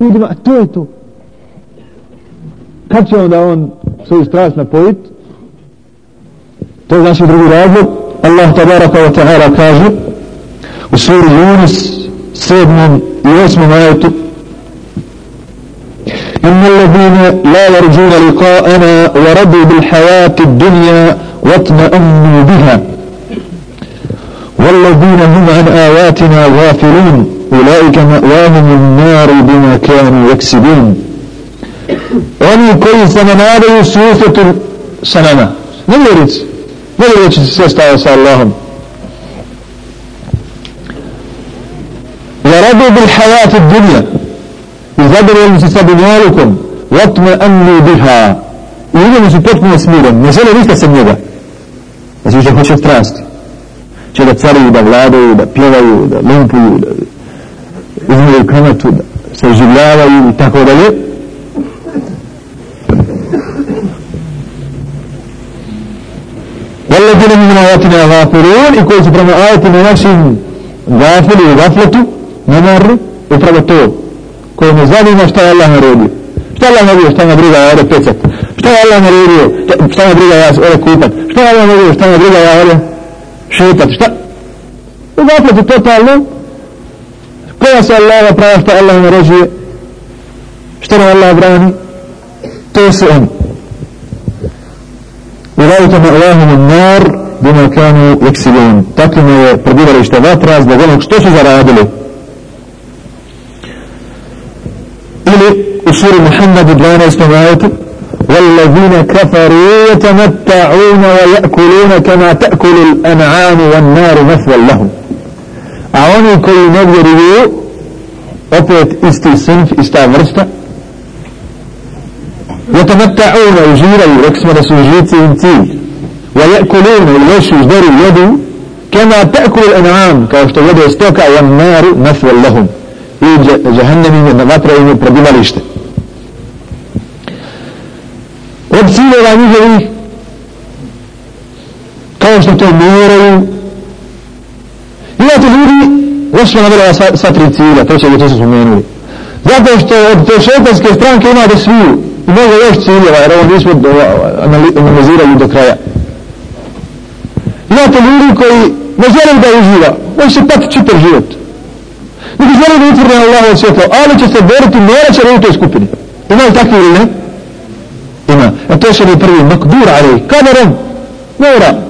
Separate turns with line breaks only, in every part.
ljudima, to je to. Kad će onda on svoju strast napojit? To je znači drugi razlog. Allah tabaraka wa ta'ala kaže u suri Yunus sedmom i osmom ajetu إن الذين لا يرجون لقاءنا ورضوا بالحياة الدنيا واطمأنوا بها والذين هم عن آياتنا غافلون أولئك مأواهم النار بما كانوا يكسبون oni koji se ne nadaju susretu sa nama ne vjerujete ne vjerujete se sve stava sa Allahom ورضوا بالحياة الدنيا izabrali se sa dunjalukom vatme annu biha i idemo su potpuno smiren ne žele ništa sa njega znači više hoće strasti će da caruju, da vladaju, da pjevaju, da lumpuju, da uzmeju kamatu, da se oživljavaju i tako dalje. Walladine mi na ajatina gafirun i koji su prema ajatima našim gafili i gafletu, namorni, upravo to, koje ne zanima šta je Allah naredio. Šta je Allah naredio, šta je briga, ja ode pecat. Šta je Allah naredio, šta je briga, ja ode kupat. Šta je Allah naredio, šta je briga, ja ode šetat. Šta? U gafletu totalno, koja se Allah prava što Allah naređuje što nam Allah brani to su oni ulaika ma Allahum nar bima kanu jeksibun takvima je prebivalište vatra zbog onog što su zaradili ili u suri Muhammed 12. ajetu والذين كفروا يتمتعون ويأكلون كما تأكل الأنعام والنار مثوى لهم A oni koji ne vjeruju, opet isti sinf, ista vrsta, يتمتعون وجيروا ركسما سوجيتي انتي ويأكلون الوش يجدروا يدو كما تأكل الأنعام كوشت يدو استوكا والنار مثوى لهم i džahannemi vatra im je prebivalište. Od ciljeva njihovih, kao što to moraju Imate ljudi, još smo navjela sva, sva tri cilja, to će često spomenuli. Zato što od te šetanske stranke ima da sviju i mnogo još ciljeva, jer ovo nismo analizirali do kraja. Imate ljudi koji ne žele da uživa, oni se pati čitav život. Niti žele da utvrde na Allahovo svjetlo, ali će se boriti, mora će u toj skupini. Ima li takvi ili ne? Ima. A to će mi prvi makdur, ali kamerom, mora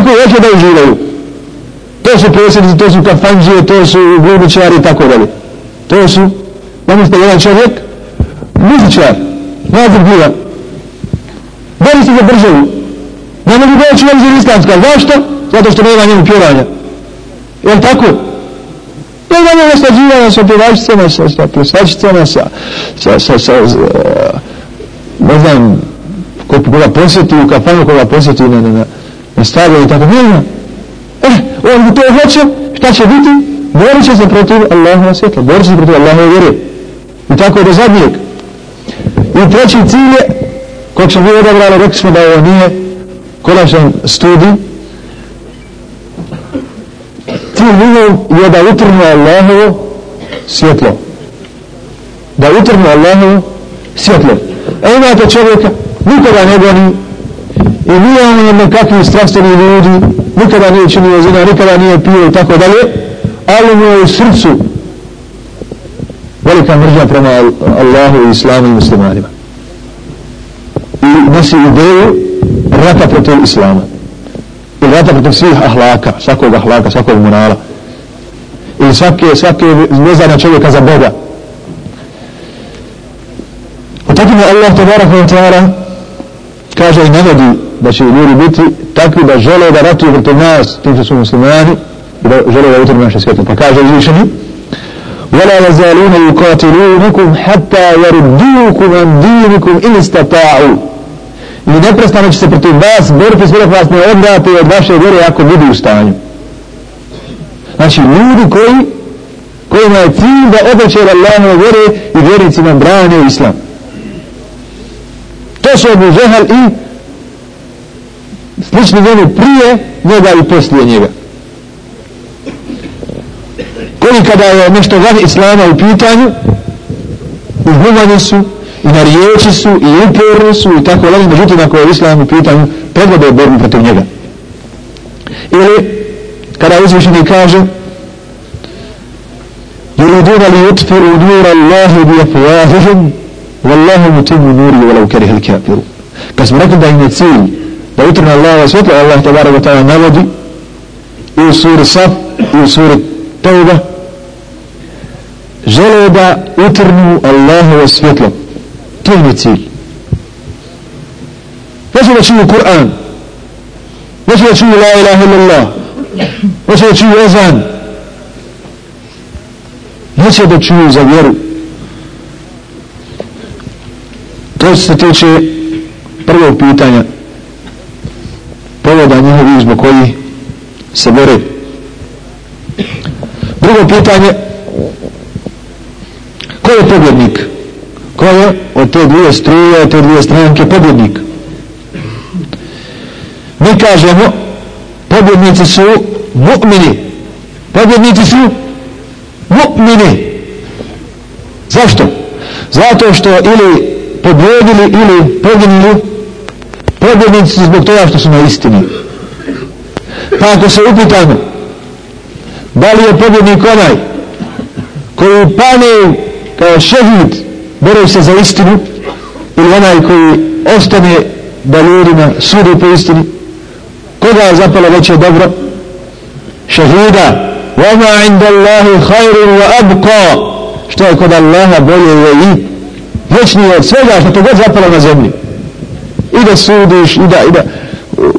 drugi koji hoće da uživaju to su presjednici, to su kafanđije to su glubičari i tako dalje. To su namjesto jedan čovjek muzičar nazir bila. Bori se za državu ne mogu doći u obzir islamska zašto? zato što nema njemu pjevanja. Jel tako? Ne da njemu naslađivanja sa pjevačicama sa, sa plesačicama sa, sa, sa, sa uh, ne znam koga posjeti u kafanu koga posjeti na, na, na na i tako nema. Eh, on to hoće, šta će biti? Borit će se protiv Allahova svjetla, borit će se protiv Allahove vjere. I tako do zadnjeg. I treći cilj je, kog smo vi odabrali, rekli smo da ovo nije konačan studij. Cilj njegov je da utrnu Allahovo svjetlo. Da utrnu Allahovo svjetlo. E imate čovjeka, nikoga ne goni, i nije on nekakvi strastveni ljudi, nikada nije činio zina, nikada nije pio i tako dalje, ali mu je u srcu velika mržnja prema Allahu i Islamu i muslimanima. I nosi ideju rata protiv Islama. I rata protiv svih ahlaka, svakog ahlaka, svakog morala. I svake, svake vezana čovjeka za Boga. O takvim Allah tabaraka wa ta'ala kaže i navodi da će ljudi biti takvi da žele da ratuju protiv nas tim što su muslimani i da žele da utrnu naše svjetlo pa kaže izvišeni ولا يزالون يقاتلونكم حتى يردوكم عن دينكم إن استطاعوا i neprestano će se protiv vas boriti sve dok vas ne odvrate od vaše vjere ako budu u stanju znači ljudi koji kojima je cilj da obeće Allahove vjere i vjernicima brane islam to su Abu Žehal i slični njemu prije njega i poslije njega. Kolika kada je nešto van islama u pitanju uhumani su i na riječi su i uporni su i tako dalje međutim ako je islam u pitanju predvode borbu protiv njega ili kada uzvišeni kaže يريدون ليطفئوا نور الله بأفواههم والله متم نوره ولو كره الكافرون kad smo rekli da im je cilj da utrne Allahova svjetlo, Allah te wa ta'ala navodi i u suri Saf i u suri Tauba žele da utrnu Allahovo svjetlo. To im je cilj. Neće da čuju Kur'an neće da čuju La ilaha illallah neće da čuju ezan neće da čuju za vjeru. To se tiče prvog pitanja povoda njihovi zbog koji se bore. Drugo pitanje ko je pobjednik? Ko je od te dvije struje od te dvije stranke pobjednik? Mi kažemo pobjednici su mu'mini. Pobjednici su mu'mini. Zašto? zato što ili pobjedili ili poginuli pobjednici zbog toga što su na istini pa ako se upitamo da li je pobjednik onaj koji pane kao šehid bore se za istinu ili onaj koji ostane da ljudima sudi po istini koga je zapalo veće dobro šehida وَمَا عِنْدَ اللَّهِ خَيْرٌ وَأَبْقَى što je kod Allaha bolje je i vječnije od svega što te god zapalo na zemlji i da sudiš i da, i da uh,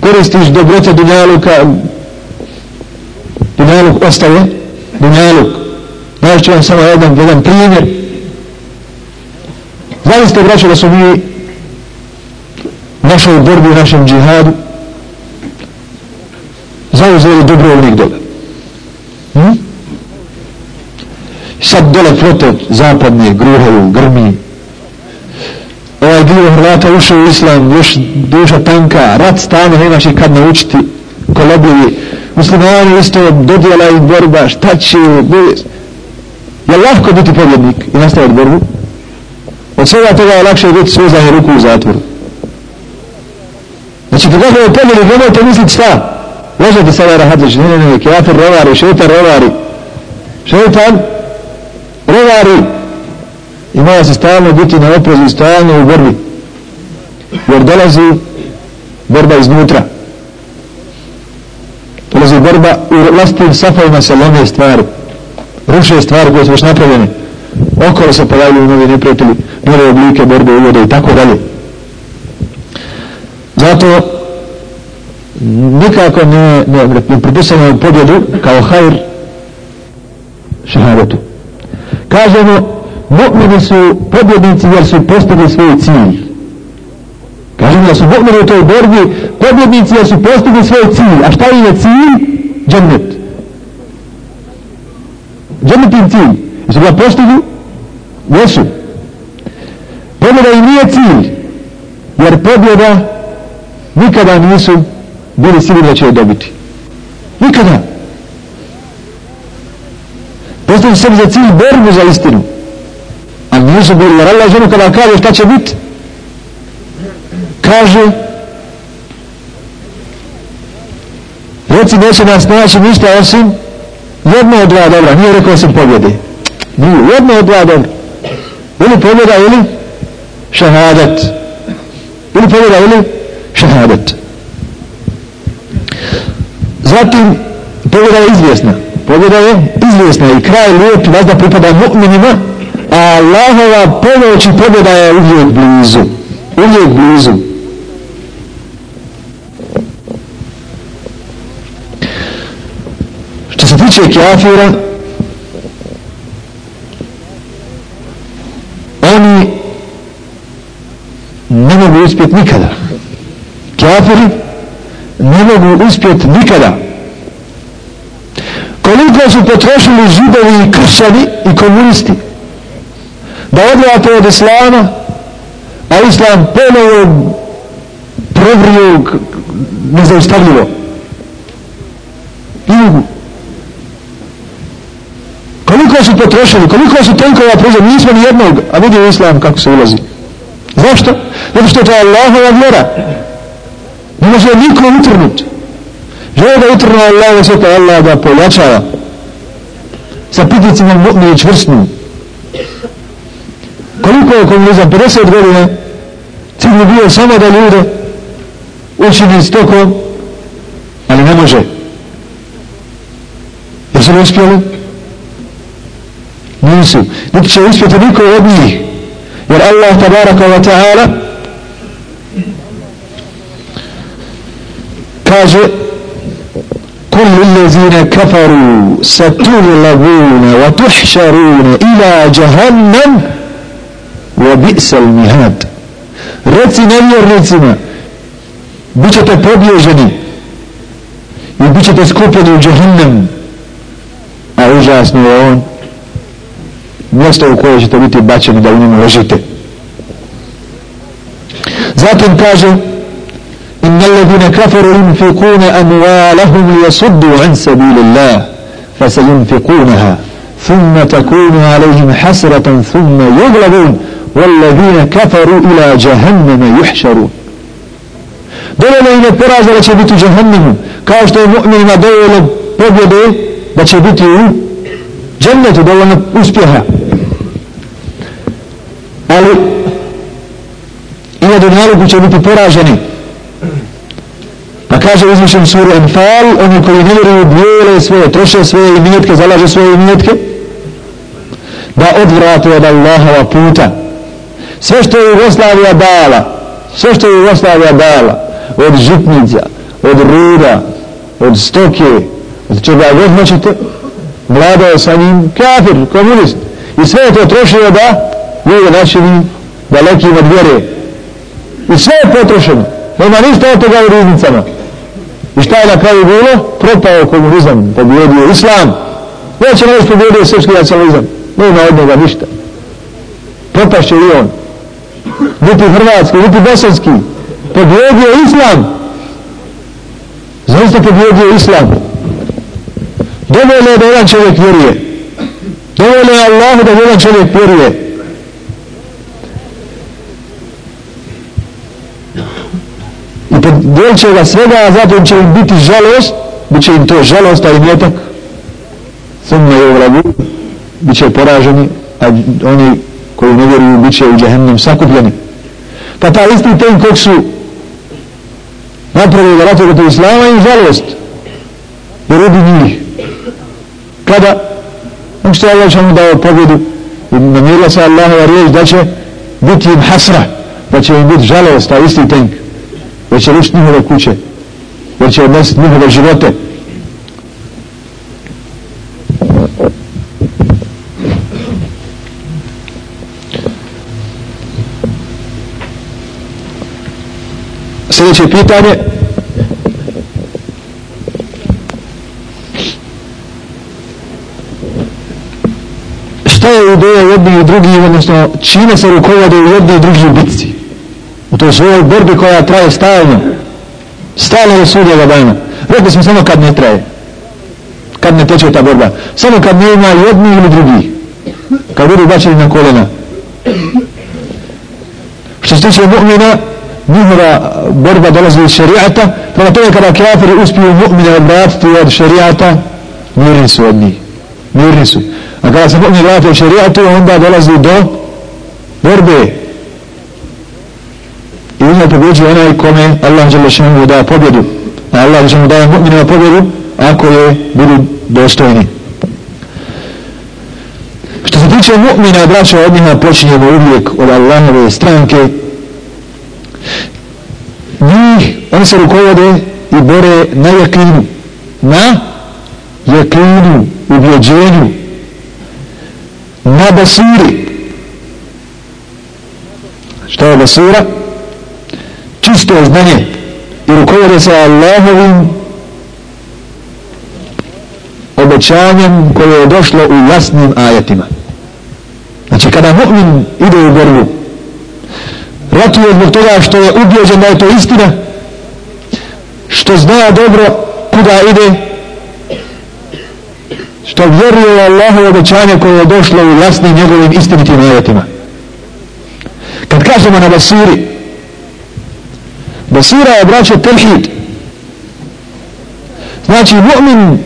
koristiš dobrote dunjaluka. Dunjaluk ostaje dunjaluk. Znaš ću vam samo jedan, jedan primjer. Znali ste braćo da su mi našoj borbi u našem džihadu zauzeli dobrovnik dole. Hm? sad dole flote zapadne gruhaju, grmi dio Hrvata ušao u islam još duša tanka rat stano nemaš i kad naučiti kolobljivi muslimani isto dodjela i borba šta će je lahko biti pobjednik i nastaviti borbu? Od svega toga je lakše biti svezanje ruku u zatvoru. Znači kada je pobjednik nemojte misliti šta? Možete sada rahatići ne ne ne kjafir rovari šeitan rovari. Šeitan rovari i mora se stalno biti na oprezu i stalno u borbi. Jer dolazi borba iznutra. Dolazi borba u vlastnim safovima se lome stvari. Ruše stvari koje su već napravljene. Okolo se pojavljuju novi neprijatelji nove oblike borbe uvode i tako dalje. Zato nikako ne, ne, ne pripisamo pobjedu kao hajr šehadetu. Kažemo mu'mini su pobjednici jer su postigli svoj cilj. Kažemo da su mu'mini u toj borbi pobjednici jer su postigli svoj cilj. A šta im je cilj? džennet. Džennet im cilj. Jesu ga postigli? jesu. Pobjeda im nije cilj jer pobjeda nikada nisu bili sigurni da će je dobiti. Nikada. Postavili sebi za cilj borbu za istinu nisu bili jer Allah ženu kada kaže šta će biti kaže reci neće nas naći ništa osim jedno od dva dobra. Nije rekao osim pobjede. Nije jedno od dva dobra. Ili pobjeda ili šahadat ili pobjeda ili šahadat zatim pobjeda je izvjesna. Pobjeda je izvjesna i kraj lijep vazda pripada mu'minima a Allahova pomoć i pobjeda je uvijek blizu. Uvijek blizu. Što se tiče kafira oni ne mogu uspjeti nikada. Kafiri ne mogu uspjeti nikada. Koliko su potrošili židovi i kršćani i komunisti? Da odlate od islama a islam ponovo provrio nezaustavljivo Ne mogu koliko su potrošili, koliko su tenkova proizvod, nismo ni jednog, a vidi islam kako se ulazi. Zašto? Zato što je to Allahova vjera. Ne može niko utrnuti. Žele da utrnu Allah, sve to Allah da pojačava. Sa pitnicima mu'mi i Koliko je komunizam? 50 godina cilj je bio samo da ljude učini stokom, ali ne može. Jer su uspjeli? Nisu. Niti će uspjeti niko od njih. Jer Allah tabaraka wa ta'ala kaže كل الذين كفروا ستغلبون وتحشرون إلى جهنم وبئس المهاد reci nevjernicima bit ćete pobježeni i bit ćete skupljeni u džahnem a užasno je on mjesto u koje ćete biti bačeni da u njemu ležite zatim kaže إن الذين كفروا ينفقون أموالهم ليصدوا عن سبيل الله فسينفقونها ثم تكون عليهم حسرة ثم يغلبون والذين كفروا إلى جهنم يحشرون dovoljno im je poraza da će biti u džahannemu kao što je mu'minima dovoljno pobjede da će biti u džennetu dovoljno uspjeha ali i na dunjaluku će biti poraženi pa kaže uzvišen suru Enfal oni koji ne vjeruju bijele svoje troše svoje imetke zalaže svoje imetke da odvrate od Allahova puta sve što je Jugoslavija dala sve što je Jugoslavija dala od žitnica od ruda od stoke od čega god hoćete vladao sa njim kafir, komunist. I sve je to trošio da ljude načini dalekim od vjere. I sve je potrošeno. Nema ništa od toga u riznicama. I šta je na kraju bilo? propao komunizam, pobjedio islam. Neće nešto pobjedio srpski nacionalizam. Nema od njega ništa. Propašće i on niti hrvatski, niti bosanski. Pobjedio islam. Zaista pobjedio islam? Dovoljno je da jedan čovjek vjeruje. Dovoljno je Allahu da jedan čovjek vjeruje. I podijel će ga svega a zato će im biti žalost bit će im to žalost a i mjetak. Sumno je u vragu bit će poraženi a oni koji ne vjeruju bit će u džahennem sakupljeni pa ta isti ten kog su napravili da ratu protiv islama im žalost jer ubi njih. Kada? On što Allah će mu dao pobjedu i namirila se Allahova riječ da će biti im hasra da će im biti žalost ta isti tenk da će rušiti njihove kuće da će odnesiti njihove živote. Sljedeće pitanje. Šta je ideja jedni i drugi odnosno čime se rukovode u jedni i drugi bitci? U toj svojoj borbi koja traje stalno. Stalno je sudjega dana rekli smo samo kad ne traje. Kad ne teče ta borba. Samo kad ne ima jedni ili drugi. Kad budu bačeni na kolena. Što se tiče mu'mina njihova borba dolazi iz šerijata, prema tome kada kafiri uspiju mu'mine obratiti od šerijata, mirni su od njih. Mirni su. A kada se mu'mine vrati od šerijatu, onda dolazi do borbe. I u njoj pobjeđuje onaj kome Allah žele što mu daje pobjedu. A Allah žele mu daje mu'mine pobjedu ako je budu dostojni. Što se tiče mu'mina, braća, od njima počinjemo uvijek od Allahove stranke, njih oni se rukovode i bore na jakinu na jakinu ubjeđenju na basiri. Što je basira? Čisto znanje i rukovode se Allahovim obećanjem koje je došlo u jasnim ajetima. Znači kada mu'min ide u borbu ratuje zbog toga što je ubjeđen da je to istina što zna dobro kuda ide što vjeruje u Allahovo obećanje koje je došlo u jasnim njegovim istinitim ajetima. Kad kažemo na Basiri, Basira je braće tevhid. Znači, mu'min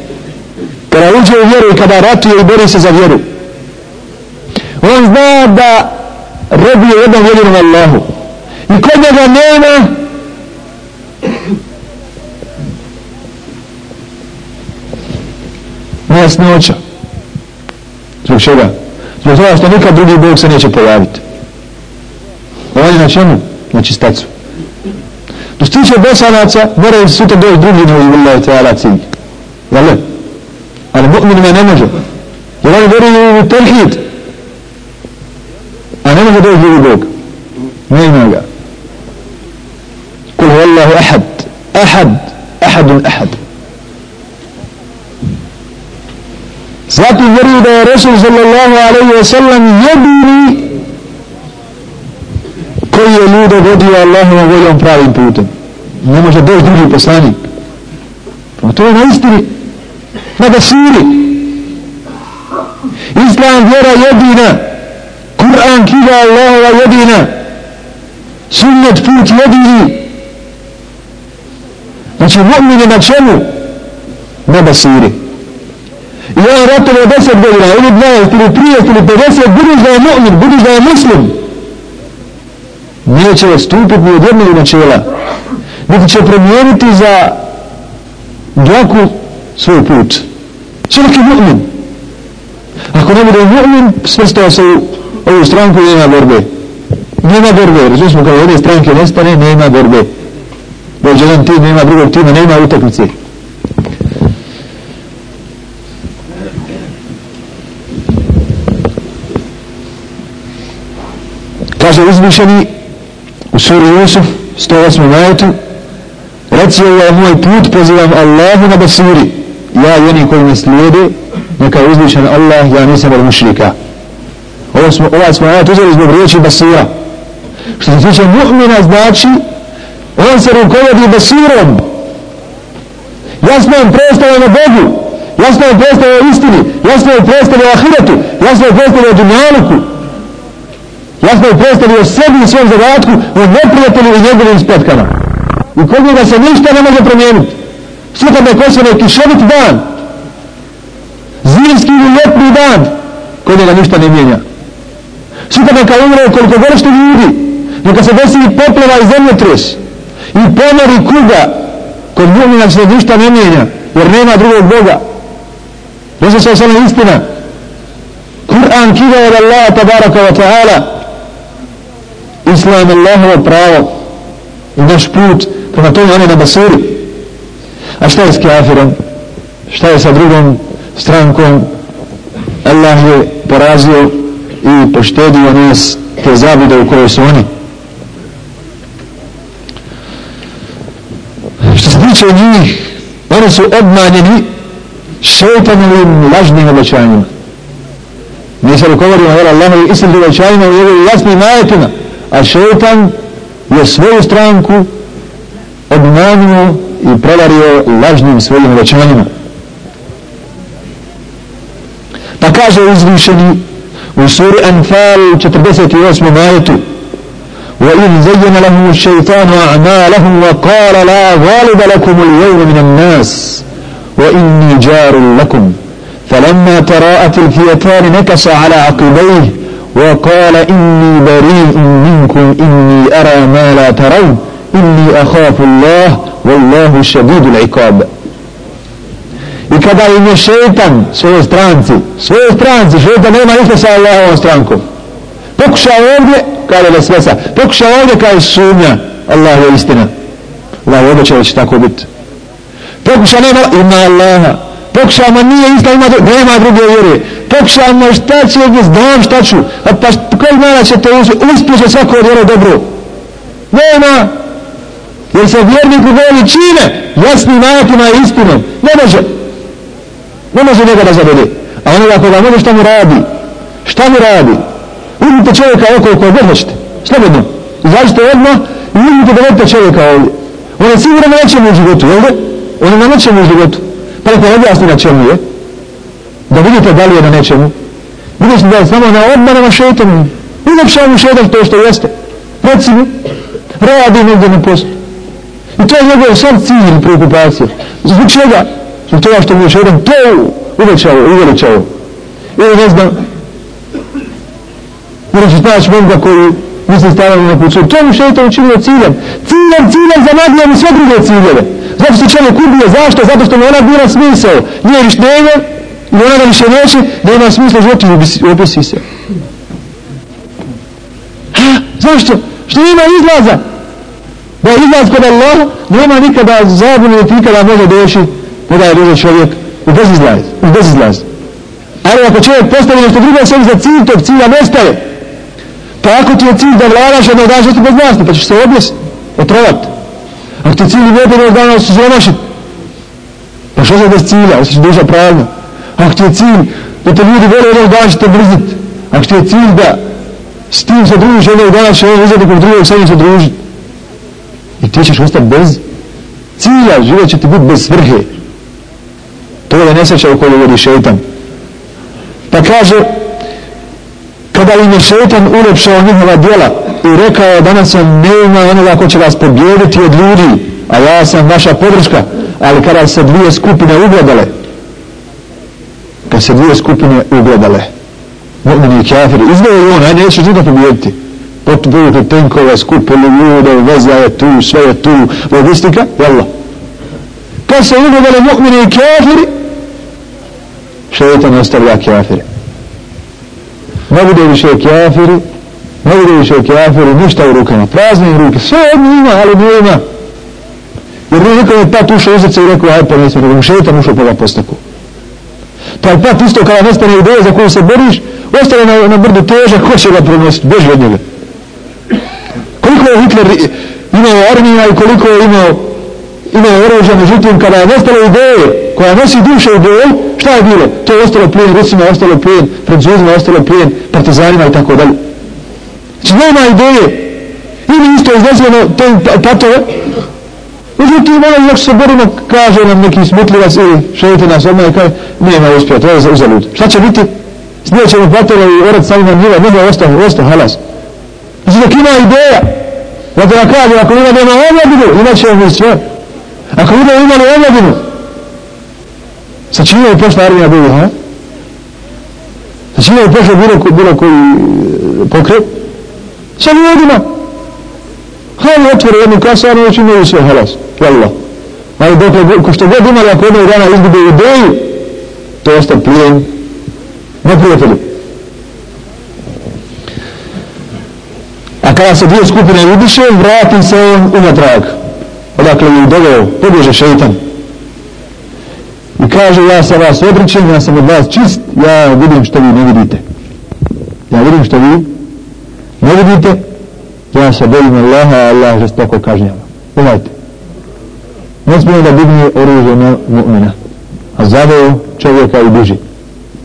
kada uđe u vjeru i kada ratuje i bori se za vjeru, on zna da robuje jednom jedinom Allahu. I kod njega nema nejasnoća. Zbog čega? Zbog toga što nikad drugi Bog se neće pojaviti. Ovaj na čemu? Na čistacu. Do stiče bosanaca, moraju sutra doći drugi novi vila i tjela cilj. Jel ne? Ali mu'minima ne može. Jer oni vjeruju u tevhid. A ne može doći drugi Bog. Ne ima ga. Kul hu Allahu ahad. Ahad. Ahadun ahad. Zatim vjeruju da je Resul sallallahu alaihi wa sallam jedini koji je ljude vodio Allahovom voljom pravim putem. Ne može doći drugi poslanik. Pa to je na istini. Na basiri. Islam vjera jedina. Kur'an knjiga Allahova jedina. Sunnet put jedini. Znači mu'min je na čemu? Na basiri. I on ratove deset godina, ili dvajest, ili trijest, ili pedeset, budiš da je mu'min, budiš da je muslim. Neće stupiti ni od jednog načela. Niti će promijeniti za dlaku svoj put. Svaki mu'min. Ako ne bude mu'min, svrstao se u ovu stranku i nema borbe. Nema borbe. Razumijemo smo kao jedne stranke nestane, nema borbe. Dođe jedan tim, nema drugog tima, nema utakmice. Kaže uzvišeni u suri Jusuf 108. majetu reci ovo moj put pozivam Allahu na basiri. Ja i oni koji me slijede neka je uzvišen Allah ja nisam od mušlika ovo smo, ovaj smo ajat uzeli zbog riječi basira. Što se tiče mu'mina znači on se rukovodi basirom. Jasno on predstavlja na Bogu jasno on predstavlja istini jasno on predstavlja ahiretu jasno on predstavlja dunjaluku jasno je predstavio sebi i svom zadatku u neprijatelju i njegovim spotkama. I kod njega se ništa ne može promijeniti. Sutra da je kosvene kišovit dan, zimski ili ljetni dan, kod njega ništa ne mijenja. Sutra neka umre koliko godište ljudi, neka se desi i poplava i zemljotres, i pomor i kuga, kod njega se ništa ne mijenja, jer nema drugog Boga. Reći se samo istina. Kur'an kida od Allaha tabaraka wa ta'ala, Islam je Allahovo pravo i naš put prema tome one na basuri. A šta je s kafirom? Šta je sa drugom strankom? Allah je porazio i poštedio nas te zabude u kojoj su oni. Što se tiče njih, oni su obmanjeni šeitanovim lažnim obećanjima. Mi se rukovodimo, jel, Allahovi istinu obećanjima u njegovim jasnim ajetima a šeitan je svoju stranku obmanuo i prevario lažnim svojim obećanjima. Pa kaže uzvišeni u suri Anfal 48. majetu وَإِذْ زَيَّنَ لَهُمُ الشَّيْطَانُ أَعْمَالَهُمْ وَقَالَ لَا غَالِبَ لَكُمُ الْيَوْمَ مِنَ النَّاسِ وَإِنِّي جَارٌ لَكُمْ فَلَمَّا تَرَاءَتِ الْفِيَتَانِ نَكَسَ عَلَى عَقِبَيْهِ وقال إني بريء منكم إني أرى ما لا ترون إني أخاف الله والله شديد العقاب I kada im je šetan svoje stranci, svoje stranci, šetan nema ništa sa Allahovom strankom. Pokuša ovdje, kada je svesa, pokuša ovdje kada je sumnja, Allah je istina. Allah je obećao da će tako biti. Pokuša nema, ima Allaha. Pokuša, ma nije istina, ima, nema druge vjere pokušamo šta će ovdje, znam šta ću, a pa, pa koji mana će to uspjeće svako vjero dobro? Nema! Jer se vjernik uvoli čine, jasnim ajatima i istinom. Ne može. Ne može njega da zavede. A ono ako ga može, šta mu radi? Šta mu radi? Uzmite čovjeka oko koje god hoćete. Slobodno. Izađite odmah i uzmite da vedete čovjeka ovdje. On je sigurno na nečemu u životu, jel da? On je na nečemu u životu. Pa da objasni na čemu je da vidite da li je na nečemu. Vidite da je samo na odmarama šeitanom uljepša mu šeitan to što jeste. Reci mi radi negdje na poslu. I to je njegov sam cilj preokupacije. Zbog čega? zbog toga što mu je šeitan to uvećao, uveličao ili ne znam moraš naći momka koji misli stavljati na pucu to mu šeitan učinio ciljem. Ciljem, ciljem za nadljem i sve druge ciljeve. Zato se čovjek ubije, zašto? zato što mu ona bila smisao. Nije viš nema i ona više neće da ima smisla životu i opisi se. Ha, zašto? što ima izlaza. Da je izlaz kod Allah nema nikada zabune niti nikada može doći da je dođe čovjek u bezizlaz u bezizlaz. Ali ako čovjek postavi nešto drugo sebi za cilj tog cilja nestaje pa ako ti je cilj da vladaš onda daš nešto bez vlasti pa ćeš se objesiti otrovat. Ako ti je cilj ne onda danas se zlomašiti pa što se bez cilja? Osjeći duža pravna ako ti je cilj da te ljudi vole jednog dana će te brzit ako ti je cilj da s tim se družiš jednog dana će on uzeti kod drugog sa njim se družiti i ti ćeš ostati bez cilja život će ti biti bez svrhe. To je nesreća u kojoj vodi šeitan. Pa kaže kada im je šeitan ulepšao njihova djela i rekao danas vam nema onoga ko će vas pobjediti od ljudi a ja sam vaša podrška. Ali kada se dvije skupine ugledale kad se dvije skupine ugledale. Mu'mini i kafiri. Izgledaju on, ajde nećeš nikad pobijediti. Potpuno tenkove, skupine ljude veza je tu, sve je tu. Logistika, jalla kad se ugledale mu'mini i kafiri šeitan ostavlja kafiri ne bude više kafiri ne bude više kafiri ništa u rukama. Prazne ruke. Sve od njima ali nije ima jer nije nikome je pat ušao u srce i rekao aj pa nisam, smije nego šeitan ušao po postaku taj pat isto kada nestane ideja za koju se boriš ostane na, na brdu teža ko će ga pronositi beži od njega. Koliko je Hitler imao armija i koliko je imao imao oružja međutim kada je nestalo ideje koja nosi duše u bol šta je bilo? to je ostalo plijen Rusima, ostalo plijen Francuzima, ostalo plijen Partizanima i tako dalje. Znači nema ideje. Ili isto iznesljeno te patove međutim ono dok se borimo kaže nam neki smutljivac ili šedite nas odmah i kaže nema uspjeha, to je za uzalud šta će biti? snijet ćemo patele i orat sami na njiva nema ostao, ostao, halas. Znači dok ima ideja zato ja kažem ako ima nema omladinu imat ćemo mi sve. Ako bude imali omladinu? Sa čime je prošla armija bila ha? sa čime je prošla bilo, bilo koji e, pokret? Sa ljudima hajde otvore jednu kasarnu već imaju sve halas. Jalla ali dok ko što god imali ako jednog dana izgube ideju to je plijen. plijen neprijatelji a kada se dvije skupine udiše vratim se on unatrag. Odakle je doveo pobježe šeitan. I kaže ja sam vas odričen ja sam od vas čist ja vidim što vi ne vidite. Ja vidim što vi ne vidite ja se bojim Allaha a Allah žestoko kažnjava Pogledajte. ne smije da digne oružje na mu'mina a zaveo čovjeka i duži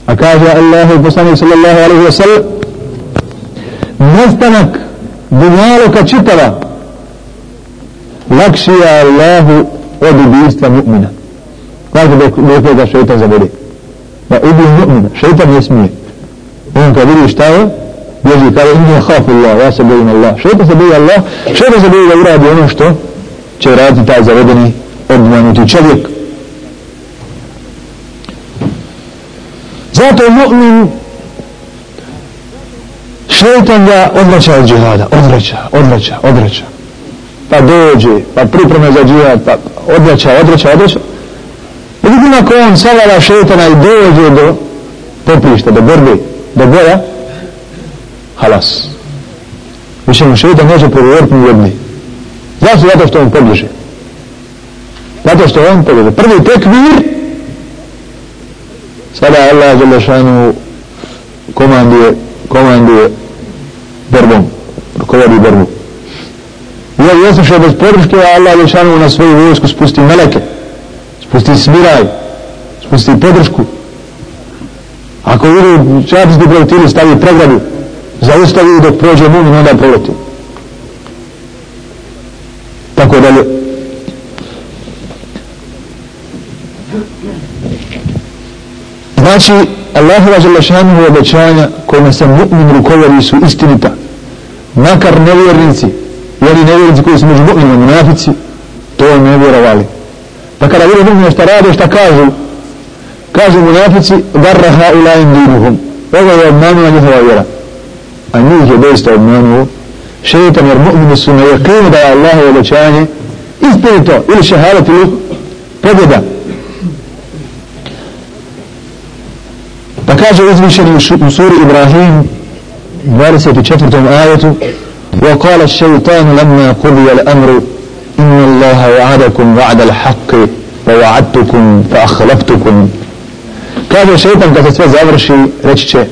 a kaže Allah i poslanik sallallahu alaihi wa sallam nestanak dunjaluka čitava lakši je Allahu od ubijstva mu'mina. Kako dok je da šeitan zavodi? Da ubije mu'mina. Šeitan ne smije. On kad vidi šta je, jezik, kada im je hafu Allah, ja se bojim Allah. Šeitan se boji Allah, šeitan se boji da uradi ono što će raditi taj zavedeni obmanuti čovjek. Zato mu'min šeitan ga odvraća od džihada, odvraća, odvraća, odvraća pa dođe, pa pripreme za džihad, pa odvraća, odvraća, odvraća. I vidim ako on savlada šeitana i dođe do poprišta, do borbe, do boja, halas. Više mu šetan neće pogovoriti ni jedni. Zašto? Zato što on pobliže. Zato što on pobliže. Prvi tekvir, sada Allah Đelešanu komanduje, komanduje borbom, rukovodi borbu. jer jesu što bez podrške Allah Ješanu na svoju vojsku spusti meleke spusti smiraj spusti podršku ako vidi čapisti projektili stavi pregradu zaustavi dok prođe mumin onda proleti tako dalje Znači, Allahova želešanuhu obećanja kojima se mu'min rukovali su istinita. Makar nevjernici, i oni nevjernici koji su među mu'minima munafici, to ne vjerovali. Pa kada vjeruju mu'mine šta rade, šta kažu, kažu munafici, garraha ulaim dinuhum. Ovo je obmanula njihova vjera. أنيجي بيست أمانه شيء تمر مؤمن السنة يقين دعا الله ولا شاني إثبتوا إلى شهادة له. فجدا فكاجه إذن سور إبراهيم. بارسة تشفرة آية. وقال الشيطان لما قضي الأمر. إن الله وعدكم وعد الحق. ووعدتكم فأخلفتكم. كاجه الشيطان كتسفز أمر شيء رجشه.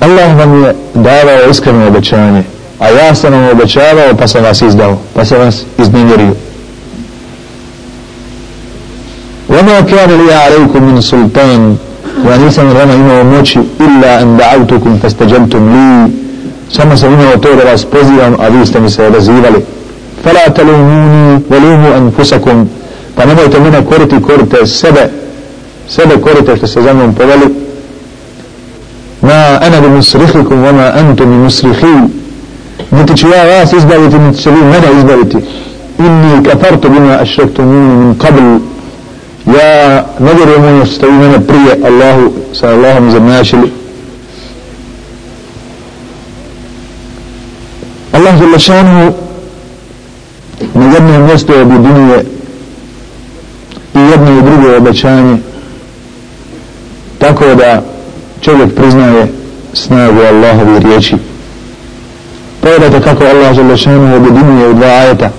Allah vam je davao iskreno obećanje a ja sam vam obećavao pa sam vas izdao pa sam vas iznevjerio وما كان لي عليكم من سلطان ja nisam od vama imao moći illa an da'autukum fastajabtum li samo sam imao to da vas pozivam a vi ste mi se odazivali fala talumuni walumu anfusakum pa nemojte mene koriti korite sebe sebe korite što se za mnom poveli ma ana bi musrihikum wa ma antum bi musrihi niti ću ja vas izbaviti niti će vi mene izbaviti inni kafartu bima ašrektumuni min qabl ja ne vjerujem ono što ste vi mene prije Allahu sa Allahom zamašili Allah za lašanu na jednom mjestu objedinuje i jedno i drugo obećanje tako da čovjek priznaje snagu Allahove riječi. Pogledajte kako Allah Želešanu objedinuje u dva ajeta.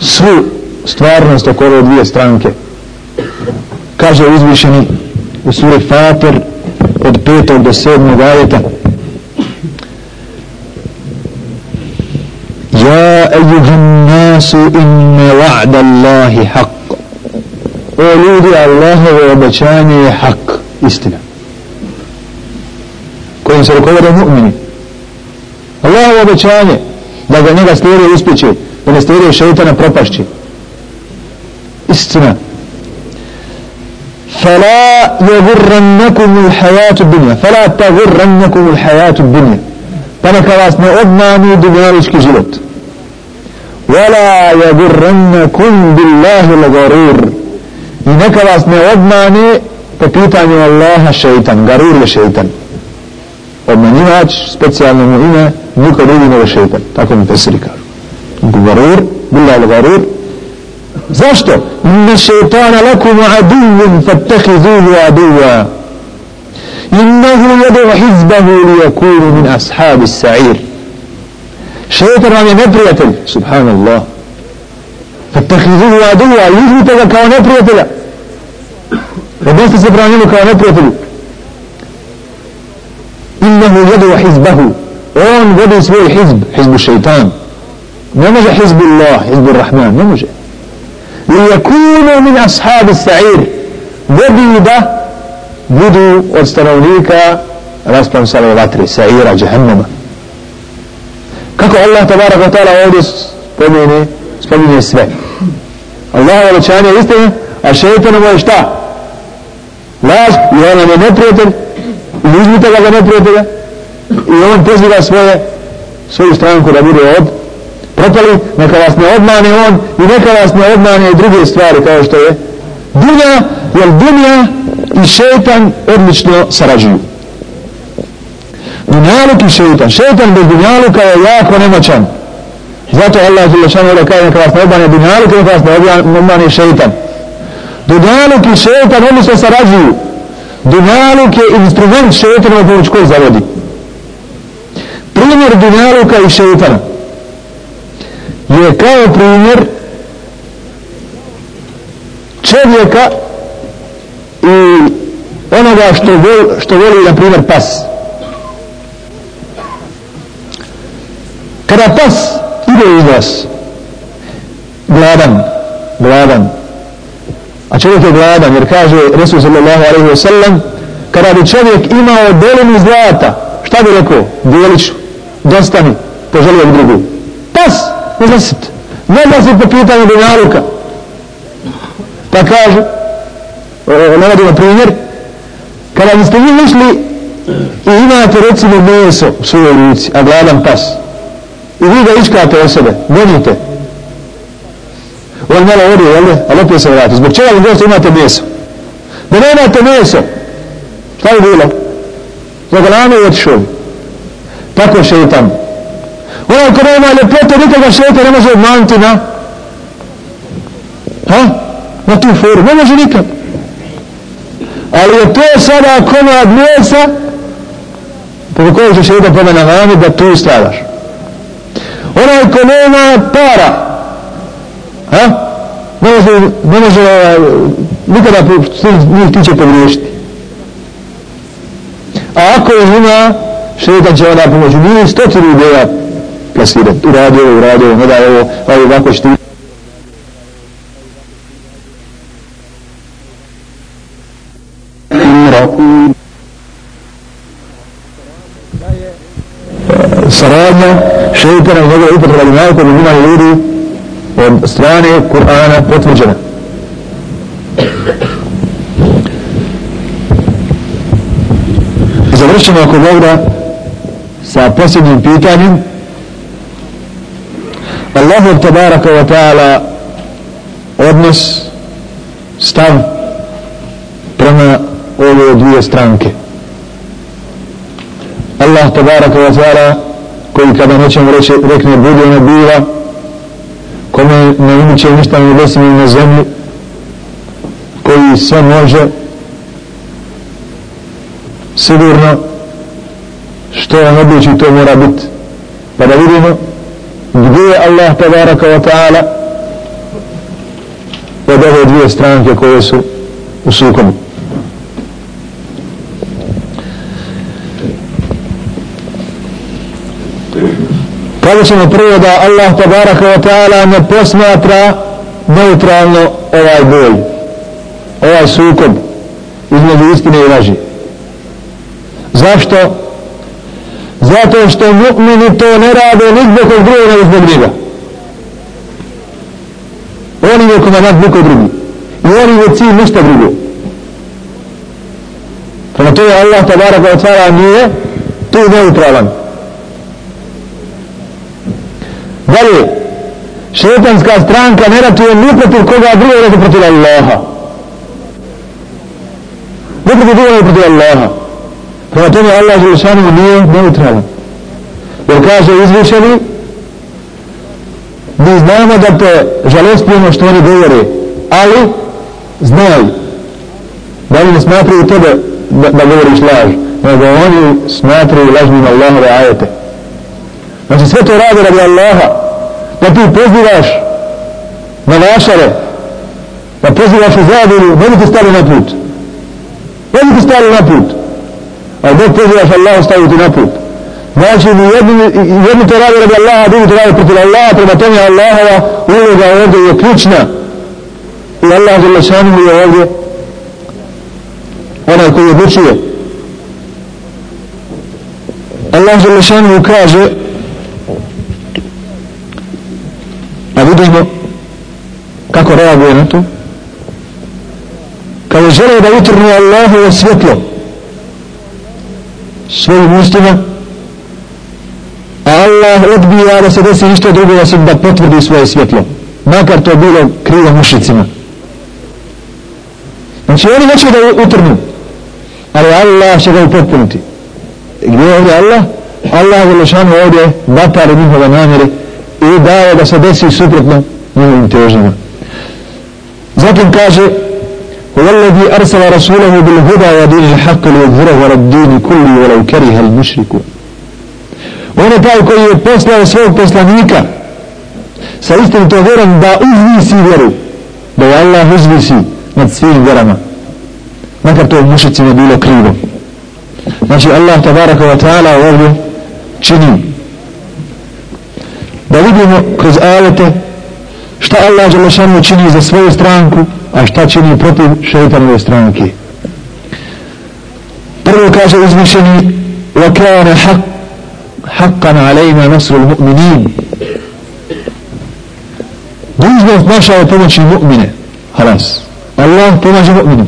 Svu stvarnost oko ove dvije stranke. Kaže uzvišeni u suri Fatir od petog do sedmog ajeta. Ja ejuhan nasu inne wa'da Allahi haq O ljudi Allahove obećanje je haq istina kojim se rukovode mu'mini Allahove obećanje da ga njega slijede uspjeće da ne slijede šeitana propašće فلا يغرنكم الحياة الدنيا فلا تغرنكم الحياة الدنيا فنك واسنا أدناني دنيالشك جلت ولا يغرنكم بالله الغرور. إنك واسنا أدناني Popitanje Allaha šeitan, garur je šeitan. Obmanjivač, specijalno mu ime, niko drugi nego šeitan. Tako mi pesiri kažu. Garur, bila ili garur. Zašto? Inna šeitana lakum aduvim fattehizuhu aduva. Innehu jedu hizbahu li yakunu min ashabi sa'ir. Šeitan vam je neprijatelj. Subhanallah. Fattehizuhu aduva. Ljudite ga kao neprijatelja. فبنت سبرانين كان نتوتل إنه يدو حزبه. وان يدو سوى حزب حزب الشيطان. نمج حزب الله حزب الرحمن. نمج. ليكون من أصحاب السعير. وبيدا بدو واستنونيك راسبان صلى الله عليه سعير جهنم. كاكو الله تبارك وتعالى ودس فمينة فمينة السبع الله ولا تشاني استنى الشيطان ما يشتاه Laž, i on nam je neprijatelj, i uzmite ga za neprijatelja, i on poziva svoje, svoju stranku da bude od propali, neka vas ne obmane on i neka vas ne obmane i druge stvari kao što je dunja, jer dunja i šeitan odlično sarađuju. Dunjaluk i šeitan. Šeitan bez dunjaluka je jako nemoćan. Zato Allah je šano da kaže neka vas ne obmane dunjaluk i neka vas ne odmane šeitan. Dunjaluk i šeitan odlično sarađuju. Dunjaluk je instrument šeitanova pomoć koji zavodi. Primjer dunjaluka i šeitana je kao primjer čovjeka i onoga što voli, što voli na primjer pas kada pas ide iz vas gladan gladan a čovjek je gladan jer kaže Resul sallallahu alaihi wa sallam kada bi čovjek imao dolinu zlata šta bi rekao dijeliću dostani poželio bi drugu pas ne zasit. Ne zasit po pitanju dunjaluka. Pa kaže, navodimo primjer, kada biste vi ušli i imate recimo meso u svojoj ruci, a gladan pas, i vi ga ičkate o sebe, donite, on malo odio, jel ne? Ali opet se vrati. Zbog čega vi goste imate meso? Da ne imate meso, šta je bilo? Za glanu i otišao bi. Tako je šeitan. Onaj ko nema ljepote, nikoga šeitan ne može obmanuti na ha? na tu foru. Ne može nikad. Ali je to sada komad mesa preko kojoj će šeitan pomena vami da tu stradaš. Onaj ko nema para, A? ne može, ne može nikada njih tiče pogriješiti. A ako je ima, šetan će ona pomoći. Nije stotinu ideja plasirati. Uradi ovo, uradi ovo, ne daj ovo, ovo ovako što saradnja šeitana i njegove upotrebe najko bi imali ljudi od strane Kur'ana potvrđena. Završimo ako Bog da sa posljednjim pitanjem. Allahu tabaraka wa ta'ala odnos stav prema ove dvije stranke. Allah tabaraka wa ta'ala koji kada nećemo reći rekne budi ona bila kome ne umiće ništa ne nebesima na zemlji koji sve može sigurno što on odluči to mora biti pa da vidimo gdje je Allah tabaraka wa ta'ala od ove dvije stranke koje su u sukobu. Kada ćemo prvo da Allah tabaraka wa ta'ala ne posmatra neutralno ovaj boj ovaj sukob između istine i laži? Zašto? zato što mu'mini to ne rade ni zbog kog drugog nego zbog njega. Oni je komandant niko drugi. I oni je cilj ništa drugo. Prema to je Allah tabara koja ta'ala nije tu neutralan. Dalje šetanska stranka ne ratuje ni protiv koga drugo nego protiv Allaha. Ni protiv drugog, nego protiv Allaha prema tome Allah Želešanu nije neutralan. Jer kaže izvišeni mi znamo da te žalostujemo ono što oni govore ali znaj da oni ne smatraju tebe da, da govoriš laž nego oni smatraju lažnim Allahove ajete. Znači sve to rade radi Allaha. Da ti pozivaš na vašare da pozivaš u zadinu ne bi ti stali na put. Ne bi ti stali na put a Bog dok se Allah staviti na put. Znači jedni, jedni to radi radi Allaha drugi to radi protiv Allaha prema tome Allahova uloga ovdje je ključna. I Allah za lešanu je ovdje onaj koji odlučuje. Allah za lešanu kaže a vidimo kako reaguje na to? Kada žele da utrnu Allahu svjetlo svojim ustima a Allah odbija da se desi ništa drugo osim da potvrdi svoje svjetlo makar to bilo krivo mušicima. Znači oni neće da utrnu ali Allah će ga upotpuniti. Gdje je ovdje Allah? Allah je lešano ovdje vatari njihove namjere i daje da se desi suprotno njihovim težnjima zatim kaže هو الذي أرسل رسوله بالهدى ودين الحق ليظهره على الدين كله ولو كره المشركون. وأنا تعالى كي يبسل رسوله بسل نيكا سيست انتظارا دا أذن سي ورو دا الله أذن سي. نتسفيه برما ما كرتو مشت سنبيل قريبا ماشي الله تبارك وتعالى وغل چني دا ليبنا آلته شتا الله جل شأنه چني زا سوى استرانكو a šta čini protiv šeitanove stranke prvo kaže uzvišeni وَكَانَ حَقْ حَقًّا عَلَيْنَا نَصْرُ الْمُؤْمِنِينَ dužnost naša je pomoći mu'mine halas Allah pomaže mu'minu